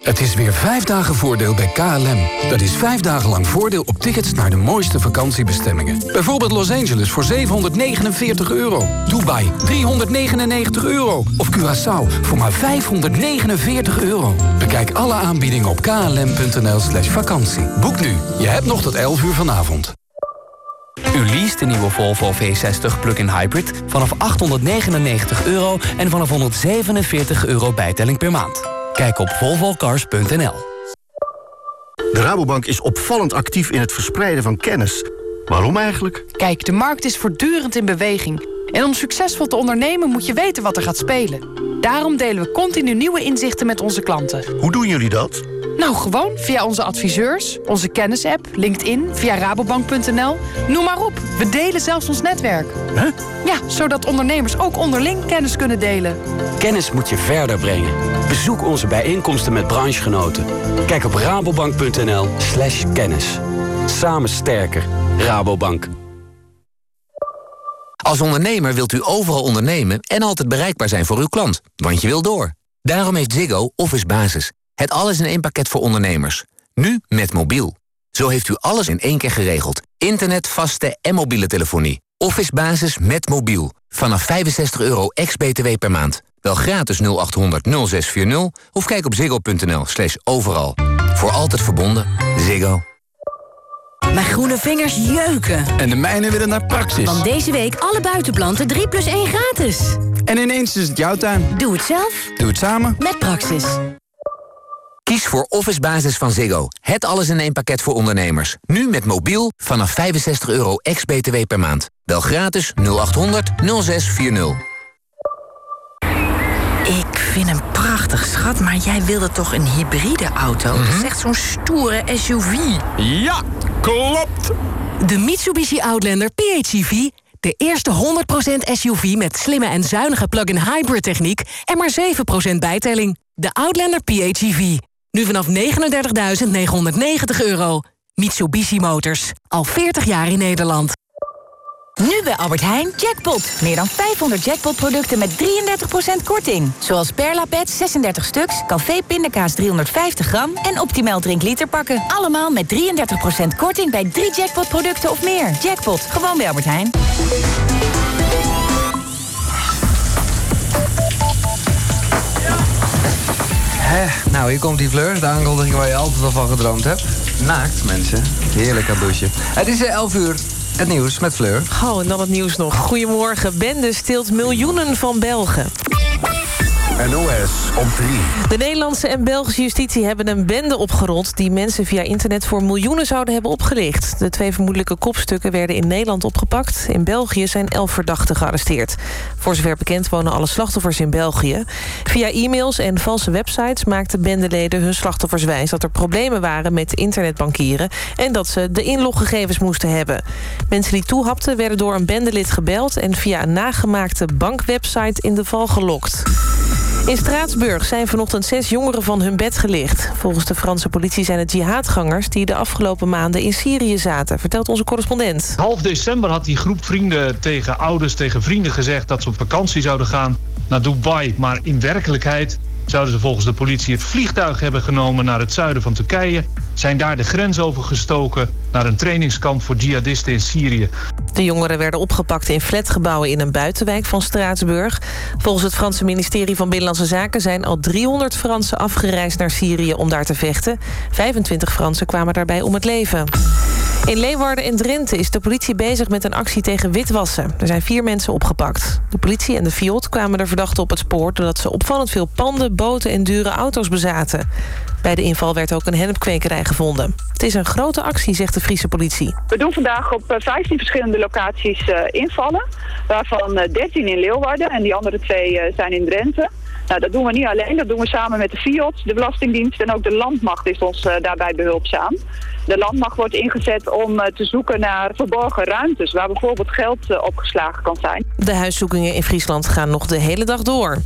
Het is weer vijf dagen voordeel bij KLM. Dat is vijf dagen lang voordeel op tickets naar de mooiste vakantiebestemmingen. Bijvoorbeeld Los Angeles voor 749 euro. Dubai 399 euro. Of Curaçao voor maar 549 euro. Bekijk alle aanbiedingen op klm.nl slash vakantie. Boek nu. Je hebt nog tot 11 uur vanavond. U leest de nieuwe Volvo V60 Plug-in Hybrid vanaf 899 euro... en vanaf 147 euro bijtelling per maand. Kijk op volvocars.nl. De Rabobank is opvallend actief in het verspreiden van kennis. Waarom eigenlijk? Kijk, de markt is voortdurend in beweging. En om succesvol te ondernemen moet je weten wat er gaat spelen. Daarom delen we continu nieuwe inzichten met onze klanten. Hoe doen jullie dat? Nou, gewoon via onze adviseurs, onze kennisapp, LinkedIn, via rabobank.nl. Noem maar op, we delen zelfs ons netwerk. Hè? Ja, zodat ondernemers ook onderling kennis kunnen delen. Kennis moet je verder brengen. Bezoek onze bijeenkomsten met branchegenoten. Kijk op rabobank.nl slash kennis. Samen sterker. Rabobank. Als ondernemer wilt u overal ondernemen en altijd bereikbaar zijn voor uw klant. Want je wil door. Daarom heeft Ziggo Office Basis. Het alles in één pakket voor ondernemers. Nu met mobiel. Zo heeft u alles in één keer geregeld. Internet, vaste en mobiele telefonie. Office Basis met mobiel. Vanaf 65 euro ex-BTW per maand. Wel gratis 0800 0640 of kijk op ziggo.nl slash overal. Voor altijd verbonden. Ziggo. Mijn groene vingers jeuken. En de mijne willen naar Praxis. Want deze week alle buitenplanten 3 plus 1 gratis. En ineens is het jouw tuin. Doe het zelf. Doe het samen. Met Praxis. Kies voor Office Basis van Ziggo. Het alles in één pakket voor ondernemers. Nu met mobiel vanaf 65 euro ex-BTW per maand. Bel gratis 0800 0640. Ik vind hem prachtig, schat, maar jij wilde toch een hybride auto? Dat is echt zo'n stoere SUV. Ja, klopt. De Mitsubishi Outlander PHEV. De eerste 100% SUV met slimme en zuinige plug-in hybrid techniek... en maar 7% bijtelling. De Outlander PHEV. Nu vanaf 39.990 euro. Mitsubishi Motors. Al 40 jaar in Nederland. Nu bij Albert Heijn, jackpot. Meer dan 500 jackpotproducten met 33% korting. Zoals Perla Pet 36 stuks, Café Pindakaas 350 gram... en Optimal drinkliter pakken. Allemaal met 33% korting bij drie jackpotproducten of meer. Jackpot, gewoon bij Albert Heijn. Hè, nou, hier komt die Fleur. De aankondiging waar je altijd al van gedroomd hebt. Naakt, mensen. Heerlijk aan. Het is 11 uur. Het nieuws met Fleur. Oh, en dan het nieuws nog. Goedemorgen. Bende steelt miljoenen van Belgen. NOS op 3. De Nederlandse en Belgische justitie hebben een bende opgerold... die mensen via internet voor miljoenen zouden hebben opgelicht. De twee vermoedelijke kopstukken werden in Nederland opgepakt. In België zijn elf verdachten gearresteerd. Voor zover bekend wonen alle slachtoffers in België. Via e-mails en valse websites maakten bendeleden hun slachtoffers wijs... dat er problemen waren met internetbankieren... en dat ze de inloggegevens moesten hebben. Mensen die toehapten werden door een bendelid gebeld... en via een nagemaakte bankwebsite in de val gelokt. In Straatsburg zijn vanochtend zes jongeren van hun bed gelicht. Volgens de Franse politie zijn het jihadgangers... die de afgelopen maanden in Syrië zaten, vertelt onze correspondent. Half december had die groep vrienden tegen ouders, tegen vrienden gezegd... dat ze op vakantie zouden gaan naar Dubai. Maar in werkelijkheid zouden ze volgens de politie het vliegtuig hebben genomen... naar het zuiden van Turkije, zijn daar de grens overgestoken... naar een trainingskamp voor jihadisten in Syrië. De jongeren werden opgepakt in flatgebouwen in een buitenwijk van Straatsburg. Volgens het Franse ministerie van Binnenlandse Zaken... zijn al 300 Fransen afgereisd naar Syrië om daar te vechten. 25 Fransen kwamen daarbij om het leven. In Leeuwarden en Drenthe is de politie bezig met een actie tegen witwassen. Er zijn vier mensen opgepakt. De politie en de FIOD kwamen de verdachten op het spoor... doordat ze opvallend veel panden, boten en dure auto's bezaten. Bij de inval werd ook een hennepkwekerij gevonden. Het is een grote actie, zegt de Friese politie. We doen vandaag op eh, 15 verschillende locaties eh, invallen. Waarvan eh, 13 in Leeuwarden en die andere twee eh, zijn in Drenthe. Nou, dat doen we niet alleen, dat doen we samen met de FIOD, de Belastingdienst en ook de Landmacht is ons eh, daarbij behulpzaam. De Landmacht wordt ingezet om eh, te zoeken naar verborgen ruimtes waar bijvoorbeeld geld eh, opgeslagen kan zijn. De huiszoekingen in Friesland gaan nog de hele dag door.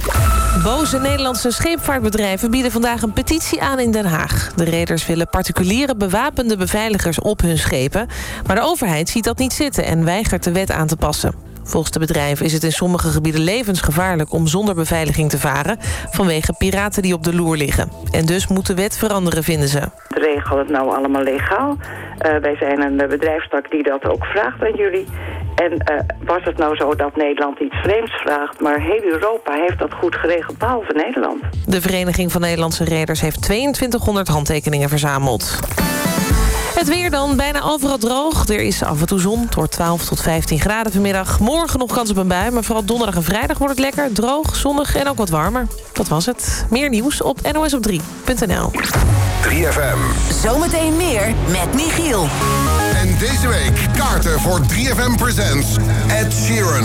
Boze Nederlandse scheepvaartbedrijven bieden vandaag een petitie aan in Den Haag. De reders willen particuliere bewapende beveiligers op hun schepen. Maar de overheid ziet dat niet zitten en weigert de wet aan te passen. Volgens de bedrijven is het in sommige gebieden levensgevaarlijk... om zonder beveiliging te varen... vanwege piraten die op de loer liggen. En dus moet de wet veranderen, vinden ze. Regel het nou allemaal legaal. Eh, wij zijn een bedrijfstak die dat ook vraagt aan jullie. En eh, was het nou zo dat Nederland iets vreemds vraagt... maar heel Europa heeft dat goed geregeld, behalve Nederland. De Vereniging van Nederlandse Reders heeft 2200 handtekeningen verzameld. Het weer dan, bijna overal droog. Er is af en toe zon, door 12 tot 15 graden vanmiddag. Morgen nog kans op een bui, maar vooral donderdag en vrijdag wordt het lekker. Droog, zonnig en ook wat warmer. Dat was het. Meer nieuws op nosop3.nl. 3FM. Zometeen meer met Michiel. En deze week kaarten voor 3FM Presents Ed Sheeran.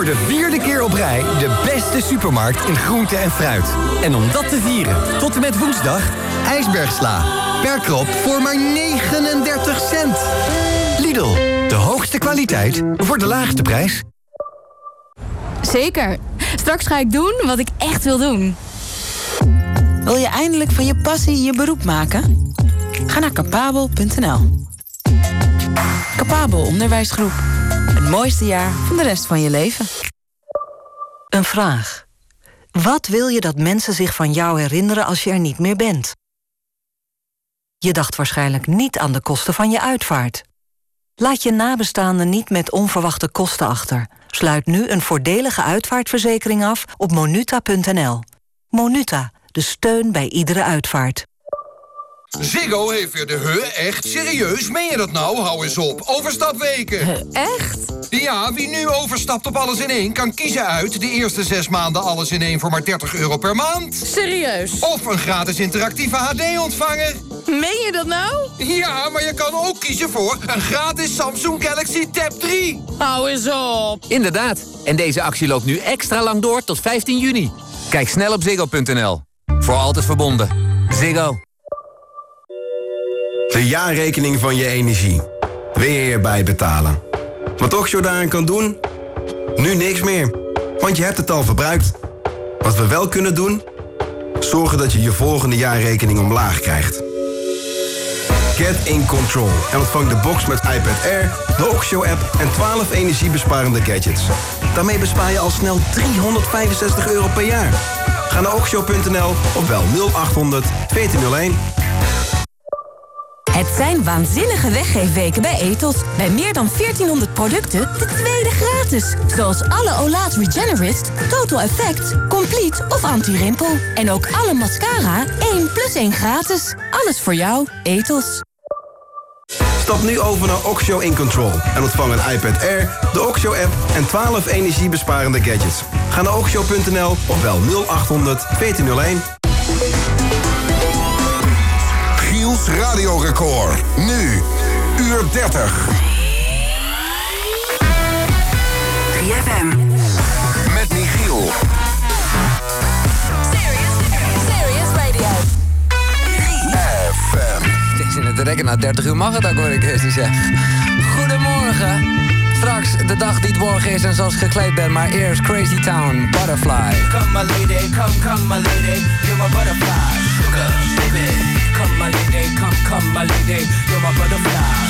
Voor de vierde keer op rij de beste supermarkt in groente en fruit. En om dat te vieren, tot en met woensdag, ijsbergsla. Per krop voor maar 39 cent. Lidl, de hoogste kwaliteit voor de laagste prijs. Zeker. Straks ga ik doen wat ik echt wil doen. Wil je eindelijk van je passie je beroep maken? Ga naar capabel.nl. Capabel Onderwijsgroep. Mooiste jaar van de rest van je leven. Een vraag. Wat wil je dat mensen zich van jou herinneren als je er niet meer bent? Je dacht waarschijnlijk niet aan de kosten van je uitvaart. Laat je nabestaanden niet met onverwachte kosten achter. Sluit nu een voordelige uitvaartverzekering af op monuta.nl. Monuta, de steun bij iedere uitvaart. Ziggo heeft weer de he echt serieus. Meen je dat nou? Hou eens op. Overstapweken. echt? Ja, wie nu overstapt op alles in één... kan kiezen uit de eerste zes maanden alles in één voor maar 30 euro per maand. Serieus? Of een gratis interactieve HD-ontvanger. Meen je dat nou? Ja, maar je kan ook kiezen voor een gratis Samsung Galaxy Tab 3. Hou eens op. Inderdaad. En deze actie loopt nu extra lang door tot 15 juni. Kijk snel op ziggo.nl. Voor altijd verbonden. Ziggo. De jaarrekening van je energie. Weer bijbetalen. Wat Oxio daaraan kan doen? Nu niks meer, want je hebt het al verbruikt. Wat we wel kunnen doen? Zorgen dat je je volgende jaarrekening omlaag krijgt. Get in control en ontvang de box met iPad Air, de Oxio-app en 12 energiebesparende gadgets. Daarmee bespaar je al snel 365 euro per jaar. Ga naar oxio.nl of bel 0800 1401. Het zijn waanzinnige weggeefweken bij Ethos. Bij meer dan 1400 producten de tweede gratis. Zoals alle Olaat Regenerist, Total Effect, Complete of Anti-Rimpel. En ook alle mascara 1 plus 1 gratis. Alles voor jou, Ethos. Stap nu over naar Oxio in Control en ontvang een iPad Air, de Oxio-app en 12 energiebesparende gadgets. Ga naar oxio.nl of bel 0800 1401. Giels radiorecord. Nu, uur 30. 3FM. Met Michiel. Serious Radio. 3FM. Het is in het rekken na 30 uur mag het ook, hoor ik Kirsty zeg. Goedemorgen. Straks de dag die het morgen is en zoals ik gekleed ben, maar eerst Crazy Town, Butterfly. Come my lady, come, come my lady, you're my butterfly, sugar, baby. Come my lady, come, come my lady, you're my butterfly,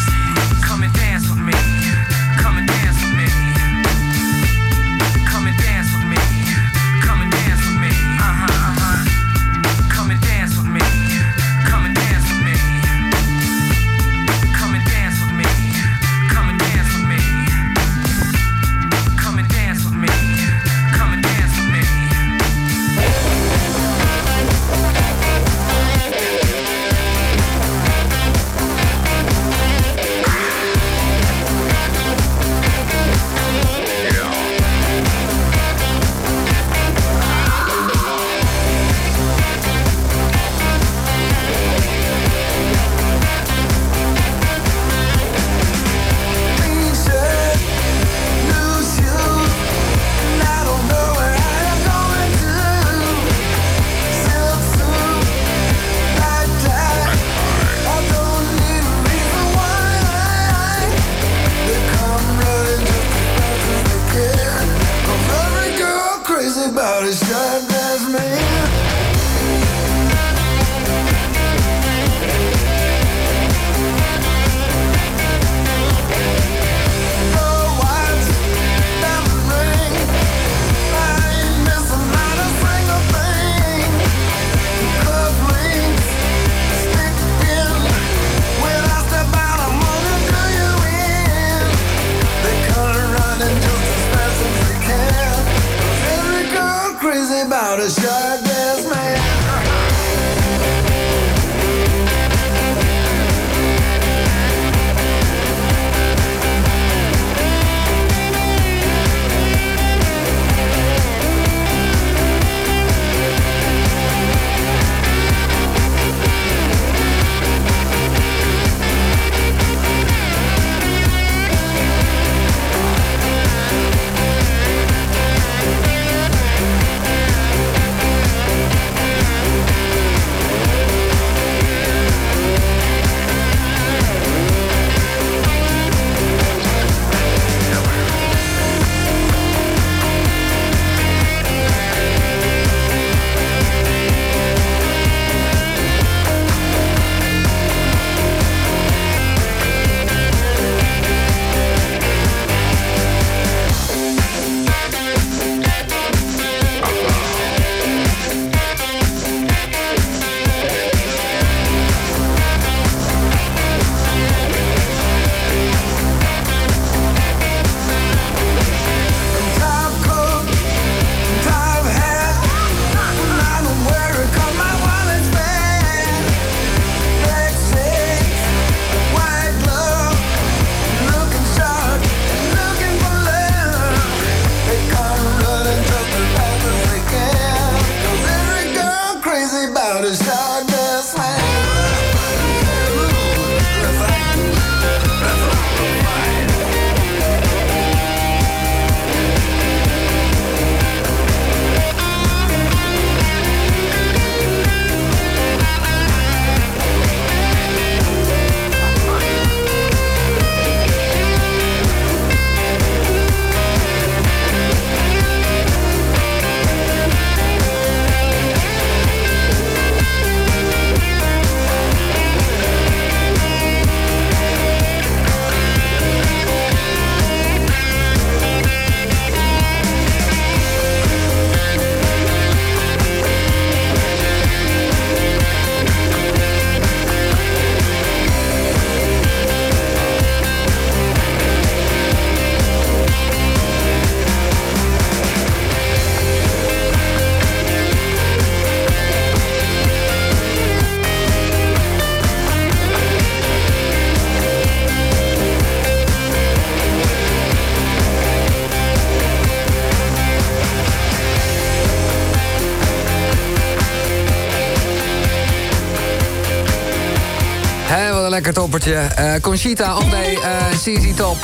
Lekker toppertje. Eh, Conchita, of nee, eh CZ Top.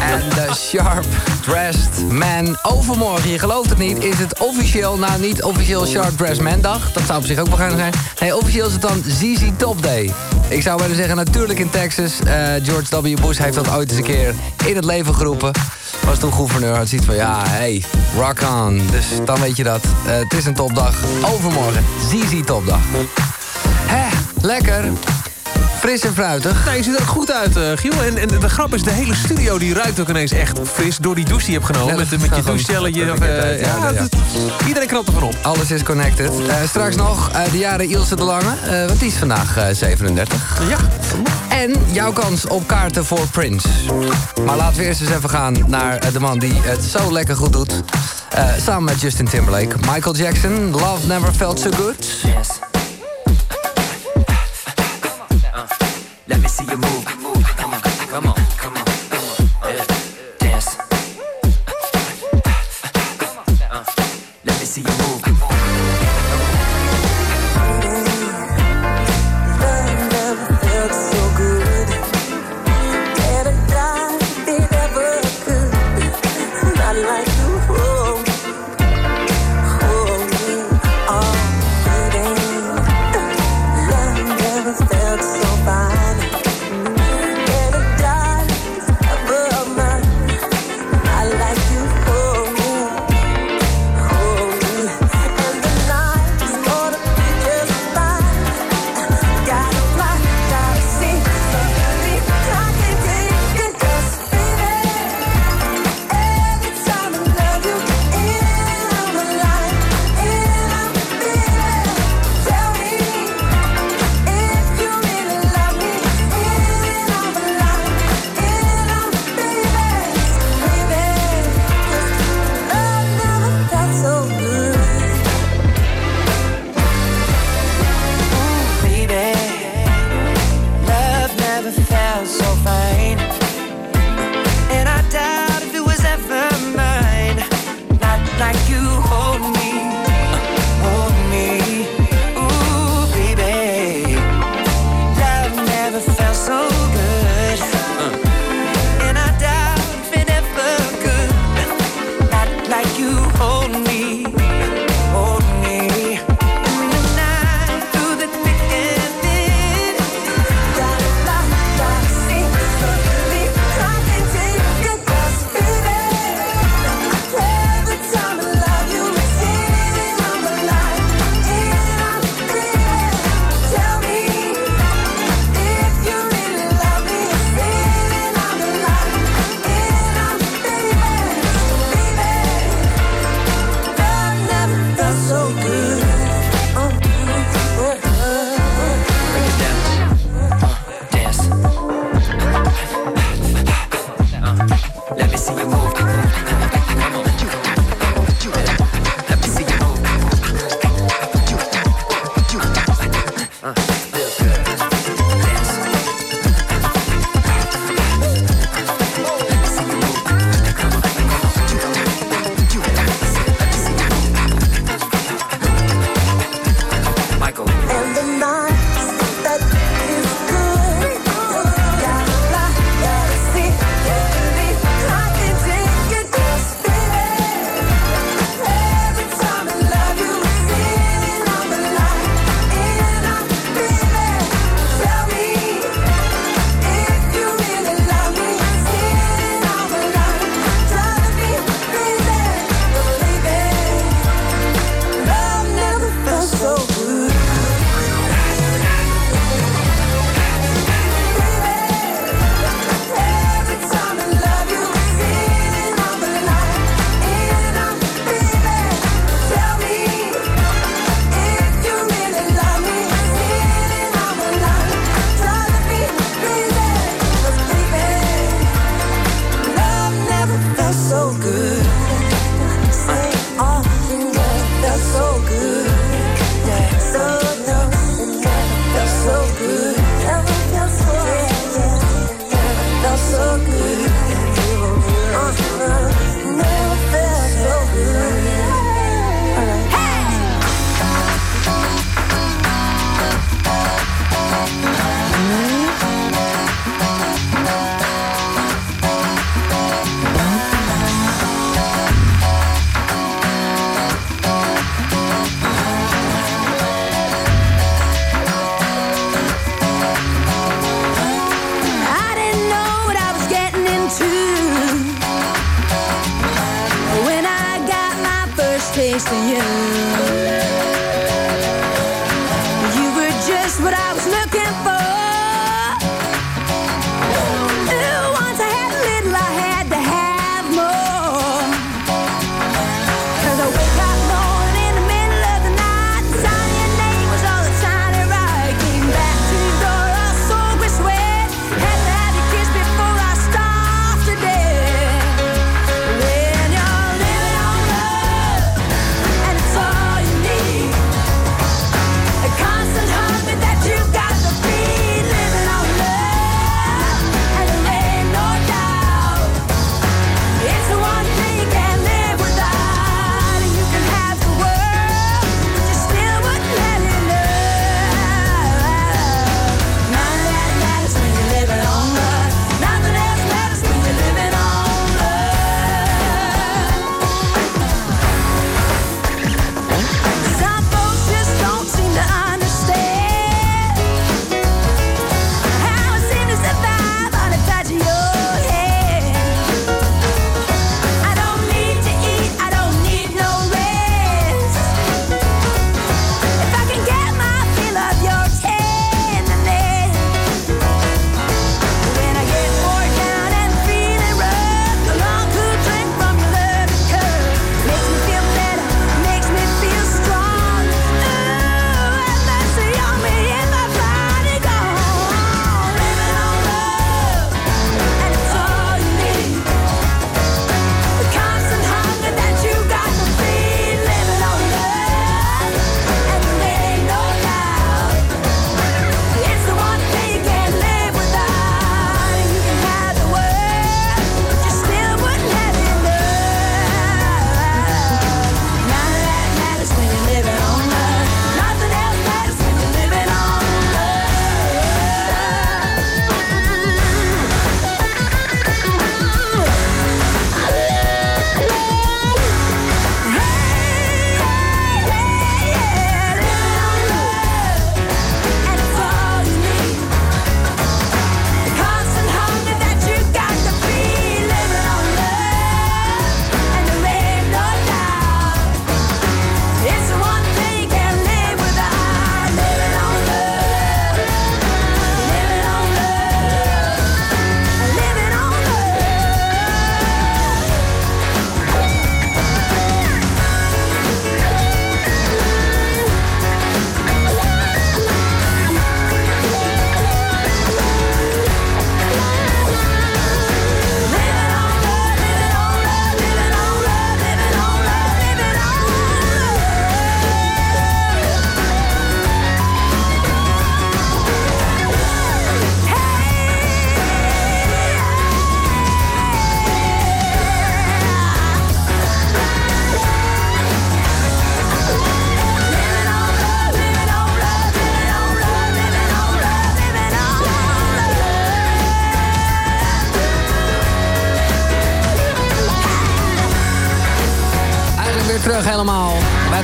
En de Sharp Dressed Man. Overmorgen, je gelooft het niet, is het officieel... nou, niet officieel Sharp Dressed Man dag. Dat zou op zich ook wel gaan zijn. Nee, officieel is het dan ZZ Top Day. Ik zou bijna zeggen, natuurlijk in Texas. Eh, George W. Bush heeft dat ooit eens een keer in het leven geroepen. Was toen gouverneur, had zoiets van, ja, hey, rock on. Dus dan weet je dat. Het is een topdag. Overmorgen, ZZ Topdag. Hè, lekker. Fris en fruitig. Nee, je ziet er ook goed uit, eh, Giel. En, en de grap is, de hele studio die ruikt ook ineens echt fris... door die douche die je hebt genomen. Ja, met, met je douchegelletje. eh, uit, ja, ja, ja. het- iedereen knapt ervan op. Alles is connected. Eh, straks nog eh, de jaren Ilse de Lange. eh, want die is vandaag eh, 37. Ja. En jouw kans op kaarten voor Prince. Maar laten we eerst eens even gaan naar de man die het zo lekker goed doet. Eh, samen met Justin Timberlake. Michael Jackson, Love Never Felt So Good. Let taste you, you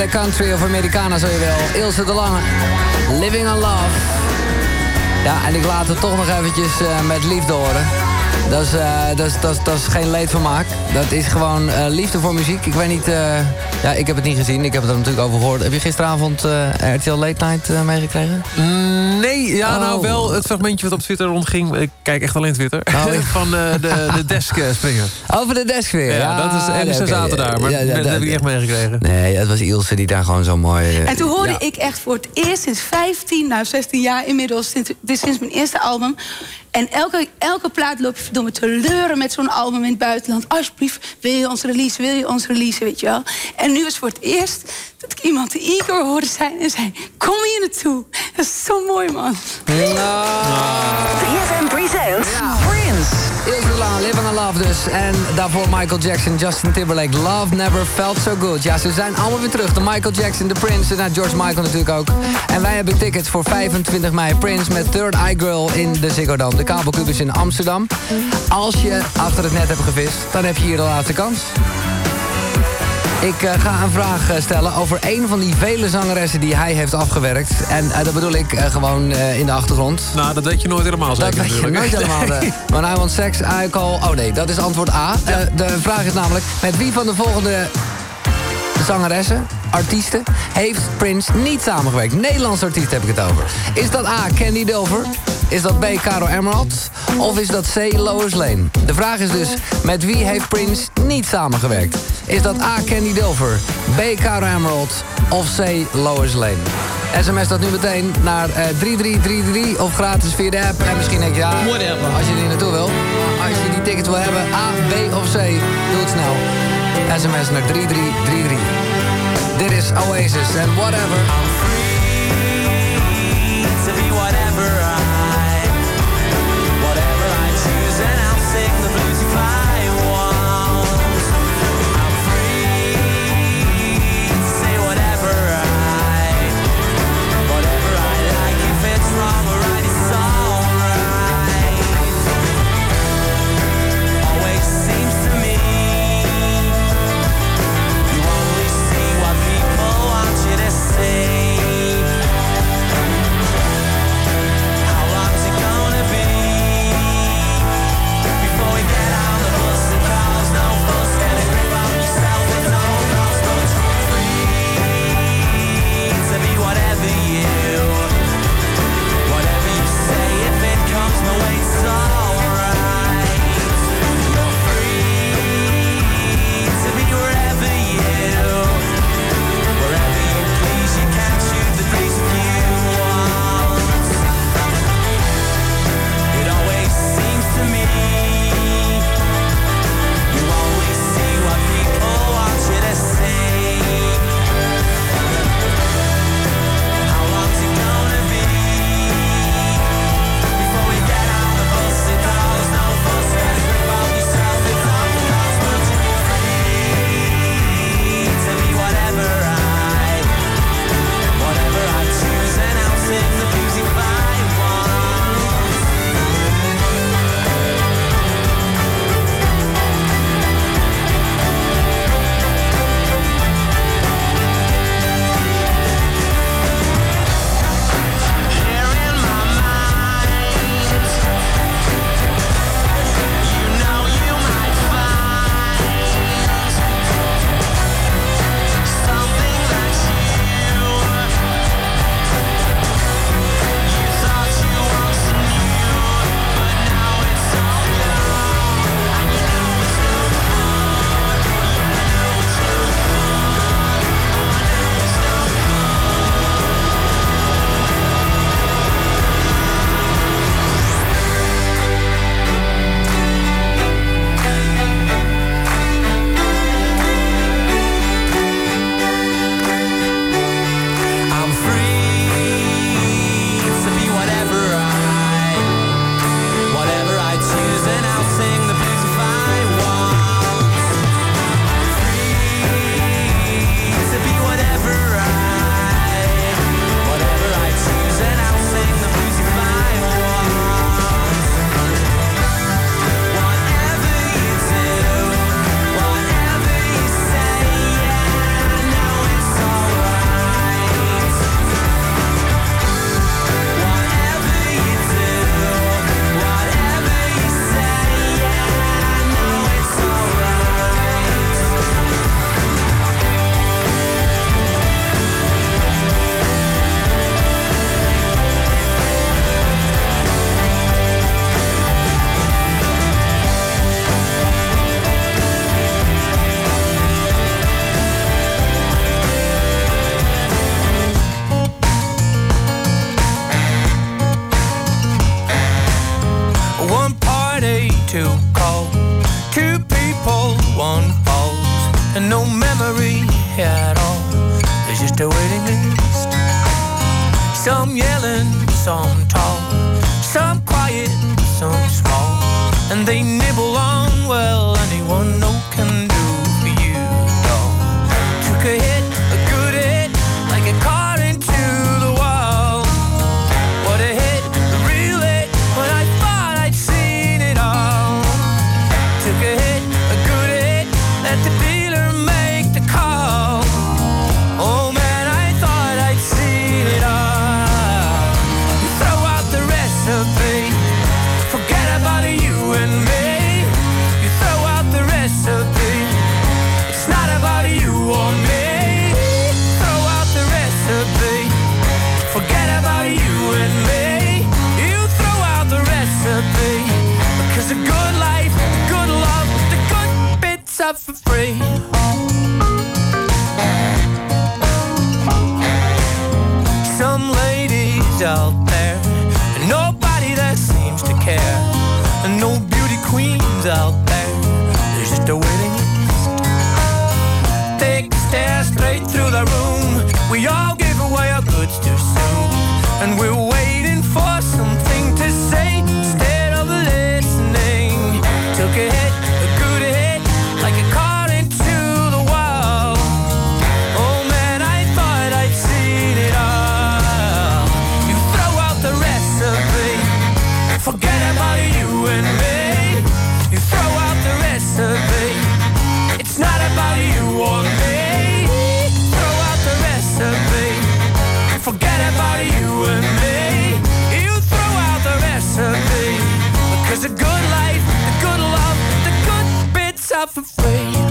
de country of Americana, zo je wil. Ilse de Lange, Living on Love. Ja, en ik laat het toch nog eventjes eh, met liefde horen. Dat is, eh, dat, is, dat, is, dat is geen leedvermaak. Dat is gewoon eh, liefde voor muziek. Ik weet niet... eh, ja, ik heb het niet gezien. Ik heb het er natuurlijk over gehoord. Heb je gisteravond eh, RTL Late Night eh, meegekregen? Nee, ja, Oh. nou wel het fragmentje wat op Twitter rondging. Ik kijk echt alleen Twitter. Oh. Van eh, de, de desk springen. Over de desk weer. Ja, dat is, en nee, ze zaten daar, maar Ja, ja, dat, dat- heb ik niet echt meegekregen. Nee, het was Ilse die daar gewoon zo mooi... En toen hoorde ja. ik echt voor het eerst sinds 15, nou 16 jaar inmiddels, sinds, sinds mijn eerste album. En elke, elke plaat loop je verdomme te leuren met zo'n album in het buitenland. Alsjeblieft, wil je ons release, wil je ons release, weet je wel. En nu was voor het eerst dat ik iemand de Igor hoorde zijn en zei... kom hier naartoe. Dat is zo mooi, man. 3FM presents Prince. Ilse Laan, Living on Love dus. En daarvoor Michael Jackson, Justin Timberlake. Love never felt so good. Ja, ze zijn allemaal weer terug. De Michael Jackson, de Prince en nou, George Michael natuurlijk ook. En wij hebben tickets voor 25 mei. Prince met Third Eye Girl in de Ziggo Dome. De kabelcubus in Amsterdam. Als je achter het net hebt gevist, dan heb je hier de laatste kans. Ik eh, ga een vraag eh, stellen over een van die vele zangeressen die hij heeft afgewerkt. En eh, dat bedoel ik gewoon in de achtergrond. Nou, dat weet je nooit helemaal zeker Dat weet je nooit helemaal. eh, Maar hij want seks, alcohol... Oh nee, dat is antwoord A. De vraag is namelijk, met wie van de volgende zangeressen, artiesten... heeft Prince niet samengewerkt? Nederlandse artiest heb ik het over. Is dat A, Candy Dover? Is dat B, Caro Emerald? Of is dat C, Lois Lane? De vraag is dus, met wie heeft Prince niet samengewerkt? Is dat A, Candy Dover? B, Caro Emerald? Of C, Lois Lane? SMS dat nu meteen naar eh, 3333 of gratis via de app. En misschien denk je, ja, als je er naartoe wil. Als je die tickets wil hebben, A, B of C, doe het snel. SMS naar 3333. Dit is Oasis en Whatever. Bits are for free.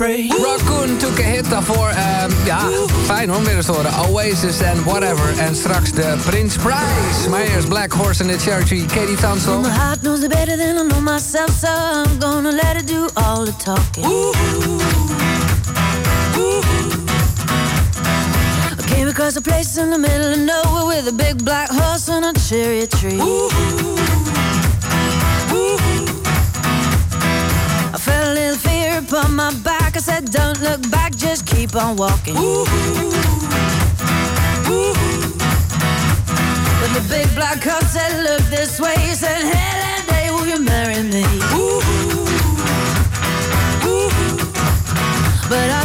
Are. Raccoon took a hit daarvoor. ehm, ja, fijn om weer eens te horen. Oasis en Whatever. En straks de Prince Prize. Eerst Black Horse en de Cherry Tree. Katie Tunstall. My heart knows it better than I know myself, so I'm gonna let it do all the talking. I came across a place in the middle of nowhere with a big black horse and a cherry tree. Upon my back. I said, Don't look back, just keep on walking. But the big black horse said, Look this way. He said, that day, will you marry me? Ooh. But I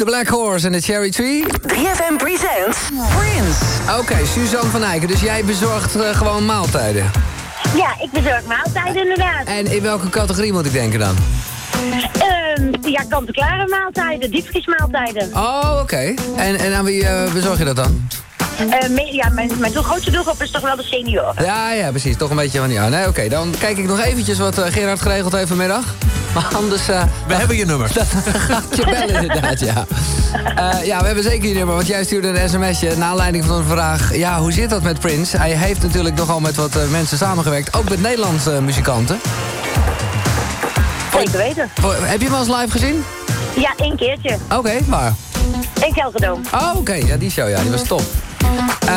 De Black Horse en de Cherry Tree. 3FM presents Prince. Oké, Suzanne van Eycken, dus jij bezorgt eh, gewoon maaltijden. Ja, ik bezorg maaltijden inderdaad. En in welke categorie moet ik denken dan? Ehm, ja, kant-en-klare maaltijden, diepvriesmaaltijden. Oh, oké. En, en aan wie eh, bezorg je dat dan? Eh, ja, mijn, mijn grootste doelgroep is toch wel de senioren. Ja, ja, precies. Toch een beetje van ja. Nee, oké. Dan kijk ik nog eventjes wat eh, Gerard geregeld heeft vanmiddag. Maar anders... eh, We hebben je nummer. Dat gaat je bellen inderdaad, ja. Eh, ja, we hebben zeker je nummer, want jij stuurde een sms'je... naar aanleiding van een vraag, ja, hoe zit dat met Prince? Hij heeft natuurlijk nogal met wat eh, mensen samengewerkt. Ook met Nederlandse muzikanten. Zeker weten. Oh, heb je hem wel eens live gezien? Ja, één keertje. Oké, waar? In Gelderdoom. Oh, oké. Ja, die show, ja, die was top.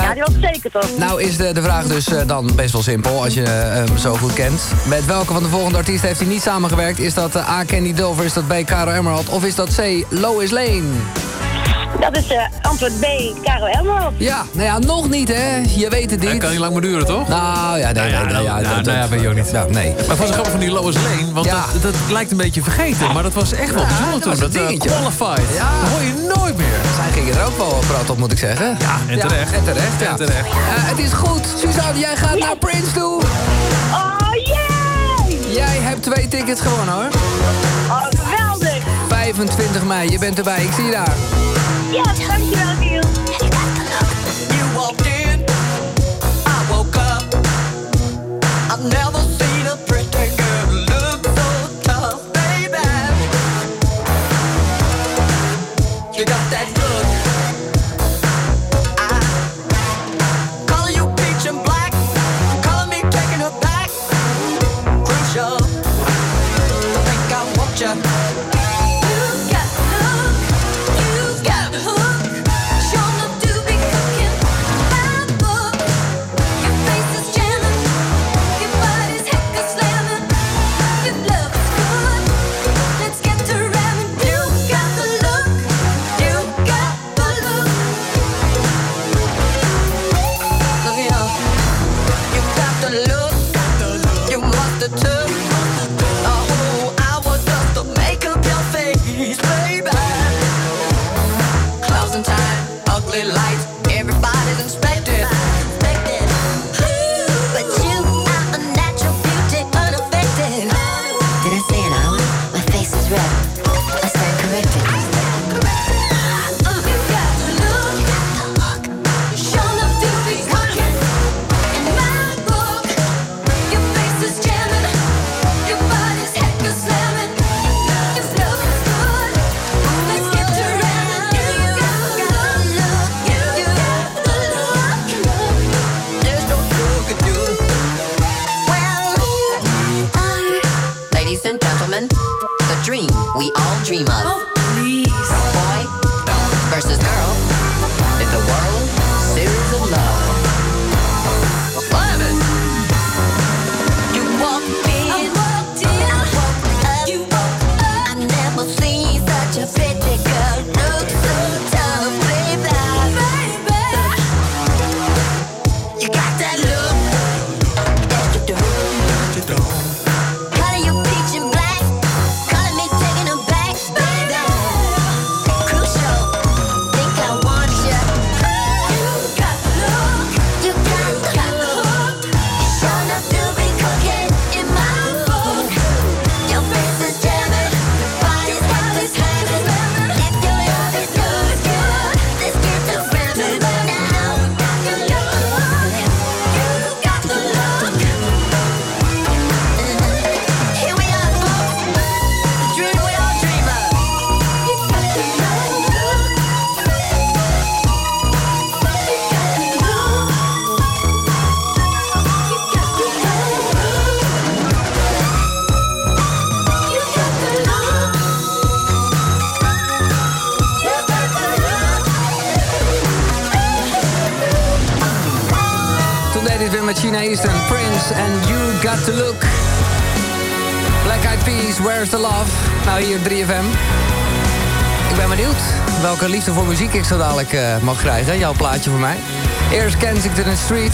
Ja, die was zeker toch. Nou is de, de vraag dus eh, dan best wel simpel, als je eh, hem zo goed kent. Met welke van de volgende artiesten heeft hij niet samengewerkt? Is dat eh, A. Candy Dulver, is dat B. Caro Emerald of is dat C. Lois Lane? Dat is eh, antwoord B, Caro Elmerald. Ja, nou ja, nog niet hè. Je weet het niet. Dat kan niet lang meer duren, toch? Nou ja, nee, nee, nee. nou, ja, nou, dat- nou ja, weet je ook niet. Ja, nee. Maar de grappig van die Lois Lane, want Ja. dat, dat lijkt een beetje vergeten. Maar dat was echt wel bijzonder dat was toen. een Dat eh, dingetje. qualified. Ja. Dat hoor je nooit meer. Zij gingen er ook wel prat op, moet ik zeggen. Ja, en terecht. en terecht, ja. En terecht. Eh, het is goed. Suzanne, jij gaat naar Prince toe. Oh, yay! Jij hebt twee tickets gewonnen, hoor. Oh. 25 mei, je bent erbij. Ik zie je daar. Ja, dankjewel, Giel. You walked in, I woke up. I've never voor muziek ik zo dadelijk eh, mag krijgen. Jouw plaatje voor mij. Eerst Kensington Street.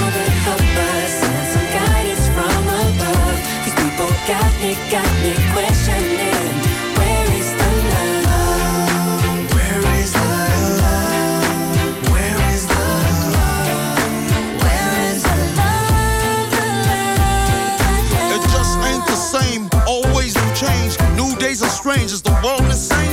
got me, got me questioning. Where is the love? Where is the love? Where is the love? Where is the love? It just ain't the same. Always new change. New days are strange. Is the world insane? If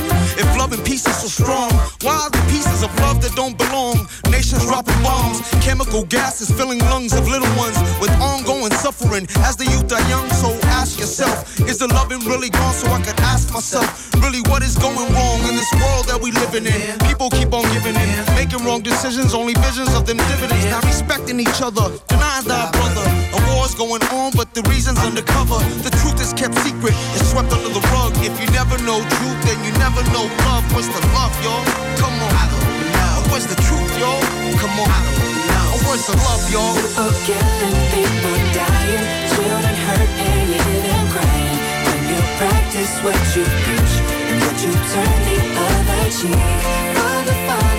peace is so strong, why are the pieces of love that don't belong? Nations dropping bombs, chemical gases filling lungs of little ones with ongoing suffering as the youth are young. So ask yourself, is the loving really gone? So I could ask myself, really, what is going wrong in this world that we living in? People keep on giving in, making wrong decisions, only visions of them dividends. Not respecting each other, denying thy brother. A war's going on, but the reason's undercover. The truth is kept secret, it's swept under the rug. If you never know truth, then you never know love. What's the love, y'all? Come on. I don't know. What's the truth, y'all? Come on. I don't know. What's the love, y'all? People killing, people dying, children hurt and you hear them crying. When you practice what you preach and what you turn the other cheek. Father, Father,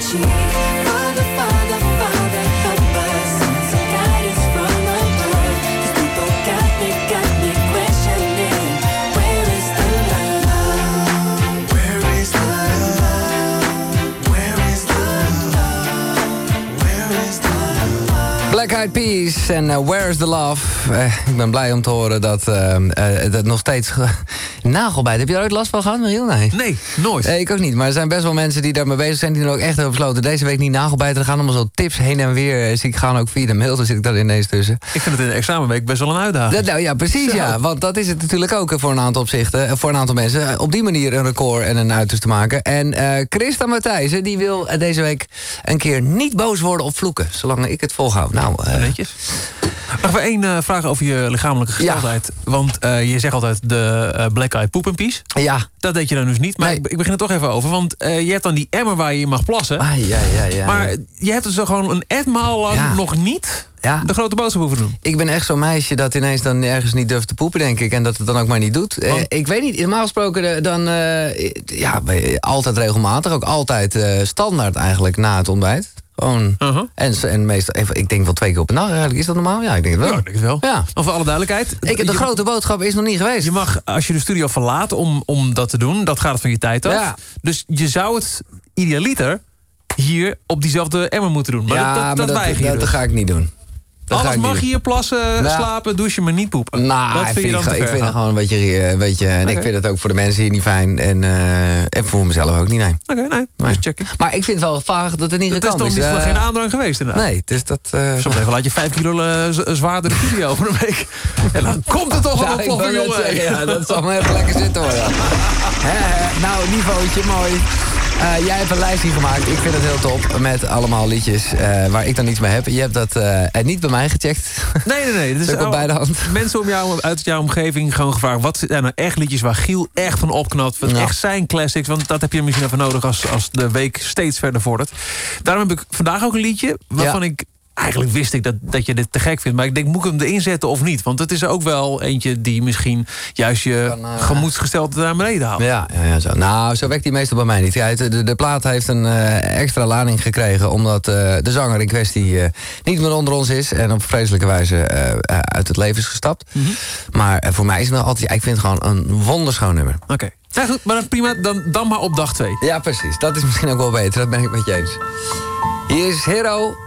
cheek. Black Eyed Peas en eh, Where's the Love. Eh, ik ben blij om te horen dat eh, eh, het nog steeds... ge- Nagelbijt, heb je er ooit last van gehad, Michiel? Nee. Nee, nooit. Ik ook niet. Maar er zijn best wel mensen die daarmee bezig zijn... die er ook echt hebben besloten deze week niet nagelbijten. Er gaan allemaal zo tips heen en weer. eh, ik gaan ook via de mail, daar zit ik daar ineens tussen. Ik vind het in de examenweek best wel een uitdaging. Dat, nou ja, precies Zo. ja. Want dat is het natuurlijk ook eh, voor een aantal opzichten. eh, Voor een aantal mensen. eh, Op die manier een record en een uiterst te maken. En eh Christa Matthijssen, die wil eh, deze week een keer niet boos worden of vloeken. Zolang ik het volhoud. Nou, Netjes. Mag we één eh, vraag over je lichamelijke gesteldheid? Want eh, je zegt altijd de eh, black eye poep en pies. Ja. Dat deed je dan dus niet. Maar ik, ik begin er toch even over. Want je hebt dan die emmer waar je in mag plassen. Ah, ja, ja, ja. maar je hebt dus gewoon een etmaal lang Ja. nog niet Ja. de grote boodschap hoeven doen. Ik ben echt zo'n meisje dat ineens dan ergens niet durft te poepen, denk ik. En dat het dan ook maar niet doet. Ik weet niet, normaal gesproken dan... ja, altijd regelmatig. Ook altijd standaard eigenlijk na het ontbijt. Gewoon. Uh-huh. en, en meestal, even, ik denk wel twee keer op een dag eigenlijk. Is dat normaal? Ja, ik denk het wel. Ja, ik denk het wel. Ja. Maar voor alle duidelijkheid. Ik, de je- grote boodschap is nog niet geweest. Je mag, als je de studio verlaat om, om dat te doen, dat gaat van je tijd af. Ja. Dus je zou het idealiter hier op diezelfde emmer moeten doen. Maar ja, dat, dat, maar dat dat dus. ga ik niet doen. Dat Alles ik mag hier plassen, Nou. slapen, douchen, maar niet poepen. Nou, dat ik vind je dan ik ver vind het gewoon een beetje... eh, Een beetje en ik vind het ook voor de mensen hier niet fijn. En, eh, en voor mezelf ook niet, nee. Oké, nee, checking. Maar ik vind het wel vaag dat het niet Het is gekant toch is. niet eh. geen aandrang geweest inderdaad? Nee, dus dat... eh Soms even laat je 5 kilo zwaarder de video over een week. En dan komt het toch wel Nou, ik op jongen. zeggen, ja, dat zal maar even lekker zitten hoor. Nou, niveautje, mooi. Eh, jij hebt een lijstje gemaakt. Ik vind het heel top. Met allemaal liedjes eh, waar ik dan niets mee heb. Je hebt dat en niet bij mij gecheckt. Nee, nee, nee. Dat is ook al- beide hand. Mensen om jou, uit jouw omgeving gewoon gevraagd... wat zijn nou echt liedjes waar Giel echt van opknapt? Wat echt zijn classics? Want dat heb je misschien even nodig als, als de week steeds verder vordert. Daarom heb ik vandaag ook een liedje waarvan ik... Eigenlijk wist ik dat, dat je dit te gek vindt. Maar ik denk, moet ik hem erin zetten of niet? Want het is ook wel eentje die misschien juist je gemoedsgesteldheid naar beneden haalt. Ja, ja, ja zo. Nou, zo werkt die meestal bij mij niet. Ja, de, de, de plaat heeft een eh, extra lading gekregen... omdat eh, de zanger in kwestie eh, niet meer onder ons is... en op vreselijke wijze eh, eh, uit het leven is gestapt. Mhm. Maar eh, voor mij is het wel altijd... ik vind het gewoon een wonderschoon nummer. Oké. Nou goed, maar dan prima. Dan, dan maar op dag 2. Ja, precies. Dat is misschien ook wel beter. Dat ben ik met je eens. Hier is Hero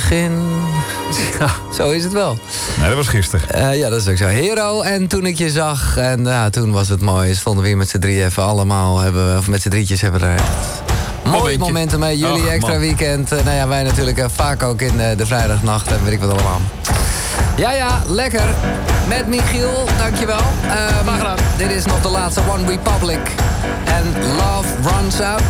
begin. Ja, zo is het wel. Nee, dat was gisteren. Eh, ja, dat is ook zo. Hero, en toen ik je zag, en ja, toen was het mooi. Stonden we hier met z'n drie even allemaal, hebben, we- of met z'n drietjes hebben we er echt mooie Momentje. momenten mee. Jullie Ach, extra man. weekend. Eh, nou ja, wij natuurlijk eh, vaak ook in de vrijdagnacht en weet ik wat allemaal. Ja, ja, lekker. Met Michiel, dankjewel. Um, dit is nog de laatste One Republic. En Love Runs Out.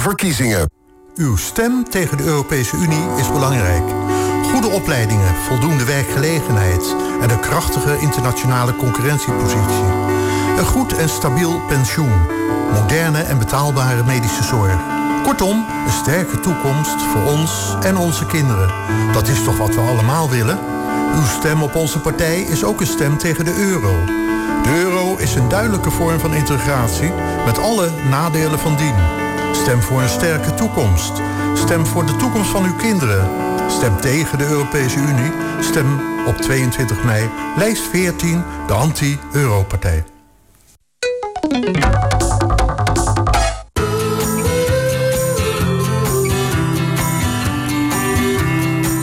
Verkiezingen. Uw stem tegen de Europese Unie is belangrijk. Goede opleidingen, voldoende werkgelegenheid en een krachtige internationale concurrentiepositie. Een goed en stabiel pensioen, moderne en betaalbare medische zorg. Kortom, een sterke toekomst voor ons en onze kinderen. Dat is toch wat we allemaal willen? Uw stem op onze partij is ook een stem tegen de euro. De euro is een duidelijke vorm van integratie met alle nadelen van dien. Stem voor een sterke toekomst. Stem voor de toekomst van uw kinderen. Stem tegen de Europese Unie. Stem op 22 mei. Lijst 14, de anti-Euro-partij.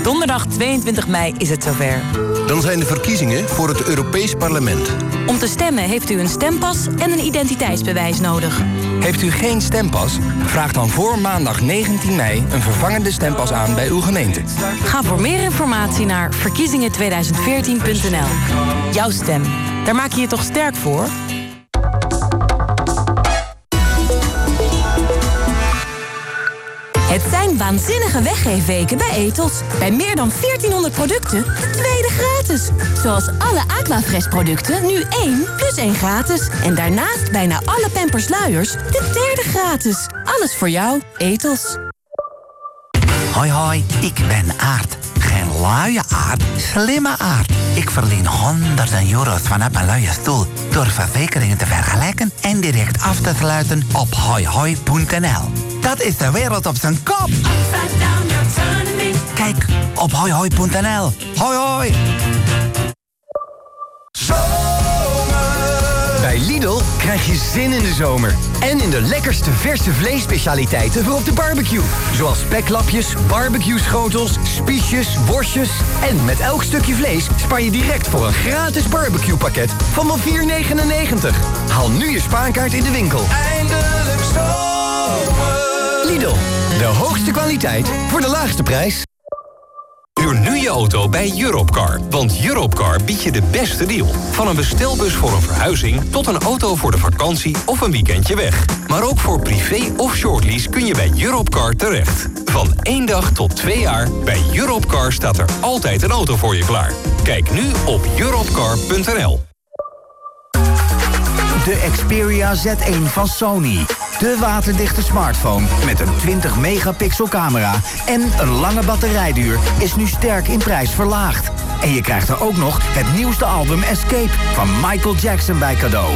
Donderdag 22 mei is het zover. Dan zijn de verkiezingen voor het Europees Parlement. Om te stemmen heeft u een stempas en een identiteitsbewijs nodig. Heeft u geen stempas? Vraag dan voor maandag 19 mei een vervangende stempas aan bij uw gemeente. Ga voor meer informatie naar verkiezingen2014.nl. Jouw stem, daar maak je je toch sterk voor? Het zijn waanzinnige weggeefweken bij Etos. Bij meer dan 1400 producten, gratis. Zoals alle Aquafresh producten, nu 1 plus 1 gratis. En daarnaast bijna alle Pampers luiers, de derde gratis. Alles voor jou, Etos. Hoi hoi, ik ben Aard. Geen luie aard, slimme aard. Ik verdien honderden euro's vanuit mijn luie stoel... door verzekeringen te vergelijken en direct af te sluiten op hoihoi.nl. Dat is de wereld op zijn kop. Kijk op hoihoi.nl. Hoi hoi. Bij Lidl krijg je zin in de zomer. En in de lekkerste verse vleesspecialiteiten voor op de barbecue. Zoals speklapjes, barbecue-schotels, spiesjes, worstjes. En met elk stukje vlees spaar je direct voor een gratis barbecuepakket van maar 4,99. Haal nu je spaankaart in de winkel. Eindelijk zomer. Lidl, de hoogste kwaliteit voor de laagste prijs. Huur nu je auto bij Europcar. Want Europcar biedt je de beste deal. Van een bestelbus voor een verhuizing... tot een auto voor de vakantie of een weekendje weg. Maar ook voor privé of shortlease kun je bij Europcar terecht. Van één dag tot twee jaar, bij Europcar staat er altijd een auto voor je klaar. Kijk nu op europcar.nl. De Xperia Z1 van Sony. De waterdichte smartphone met een 20 megapixel camera en een lange batterijduur is nu sterk in prijs verlaagd. En je krijgt er ook nog het nieuwste album Escape van Michael Jackson bij cadeau.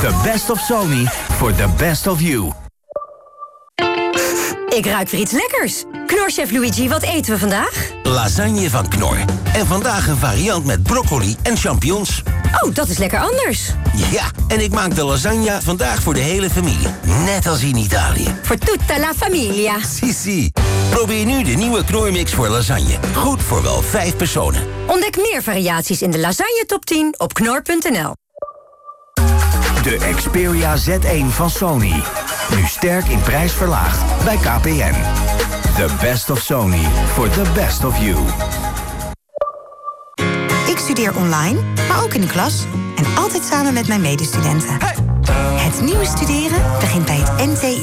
The best of Sony for the best of you. Ik ruik weer iets lekkers. Knorchef Luigi, wat eten we vandaag? Lasagne van Knor. En vandaag een variant met broccoli en champignons. Oh, dat is lekker anders. Ja, en ik maak de lasagne vandaag voor de hele familie. Net als in Italië. Voor tutta la familia. Si, si. Probeer nu de nieuwe Knormix voor lasagne. Goed voor wel vijf personen. Ontdek meer variaties in de lasagne top 10 op knor.nl. De Xperia Z1 van Sony. Nu sterk in prijs verlaagd bij KPN. The best of Sony for the best of you. Ik studeer online, maar ook in de klas. En altijd samen met mijn medestudenten. Het nieuwe studeren begint bij het NTI.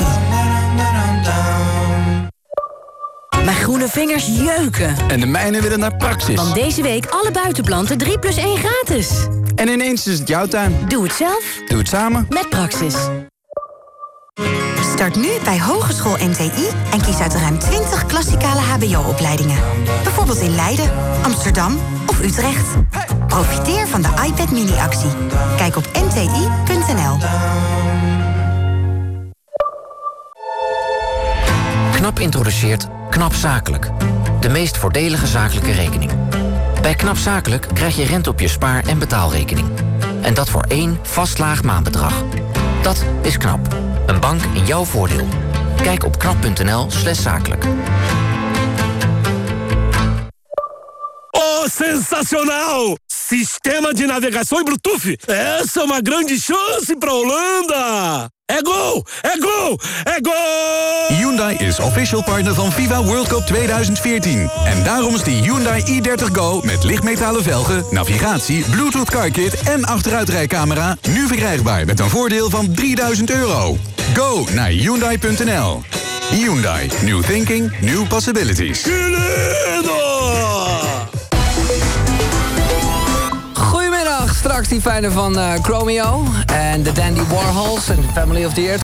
Mijn groene vingers jeuken. En de mijne willen naar Praxis. Want deze week alle buitenplanten 3 plus 1 gratis. En ineens is het jouw tuin. Doe het zelf. Doe het samen. Met Praxis. Start nu bij Hogeschool NTI en kies uit ruim 20 klassikale hbo-opleidingen. Bijvoorbeeld in Leiden, Amsterdam of Utrecht. Profiteer van de iPad mini-actie. Kijk op nti.nl. KNAP introduceert KNAP Zakelijk. De meest voordelige zakelijke rekening. Bij KNAP Zakelijk krijg je rente op je spaar- en betaalrekening. En dat voor één vast laag maandbedrag. Dat is KNAP. Een bank in jouw voordeel. Kijk op knap.nl slash zakelijk. Oh, sensacional! Sistema de navegação em Bluetooth. Essa é uma grande chance para Holanda. Gol! É gol! Hyundai is official partner van FIFA World Cup 2014. En daarom is de Hyundai i30 Go met lichtmetalen velgen, navigatie, Bluetooth car kit en achteruitrijcamera nu verkrijgbaar met een voordeel van 3000 euro. Go naar Hyundai.nl. Hyundai. New thinking, new possibilities. Straks die fijne van eh, Chromeo en de Dandy Warhols en Family of the Year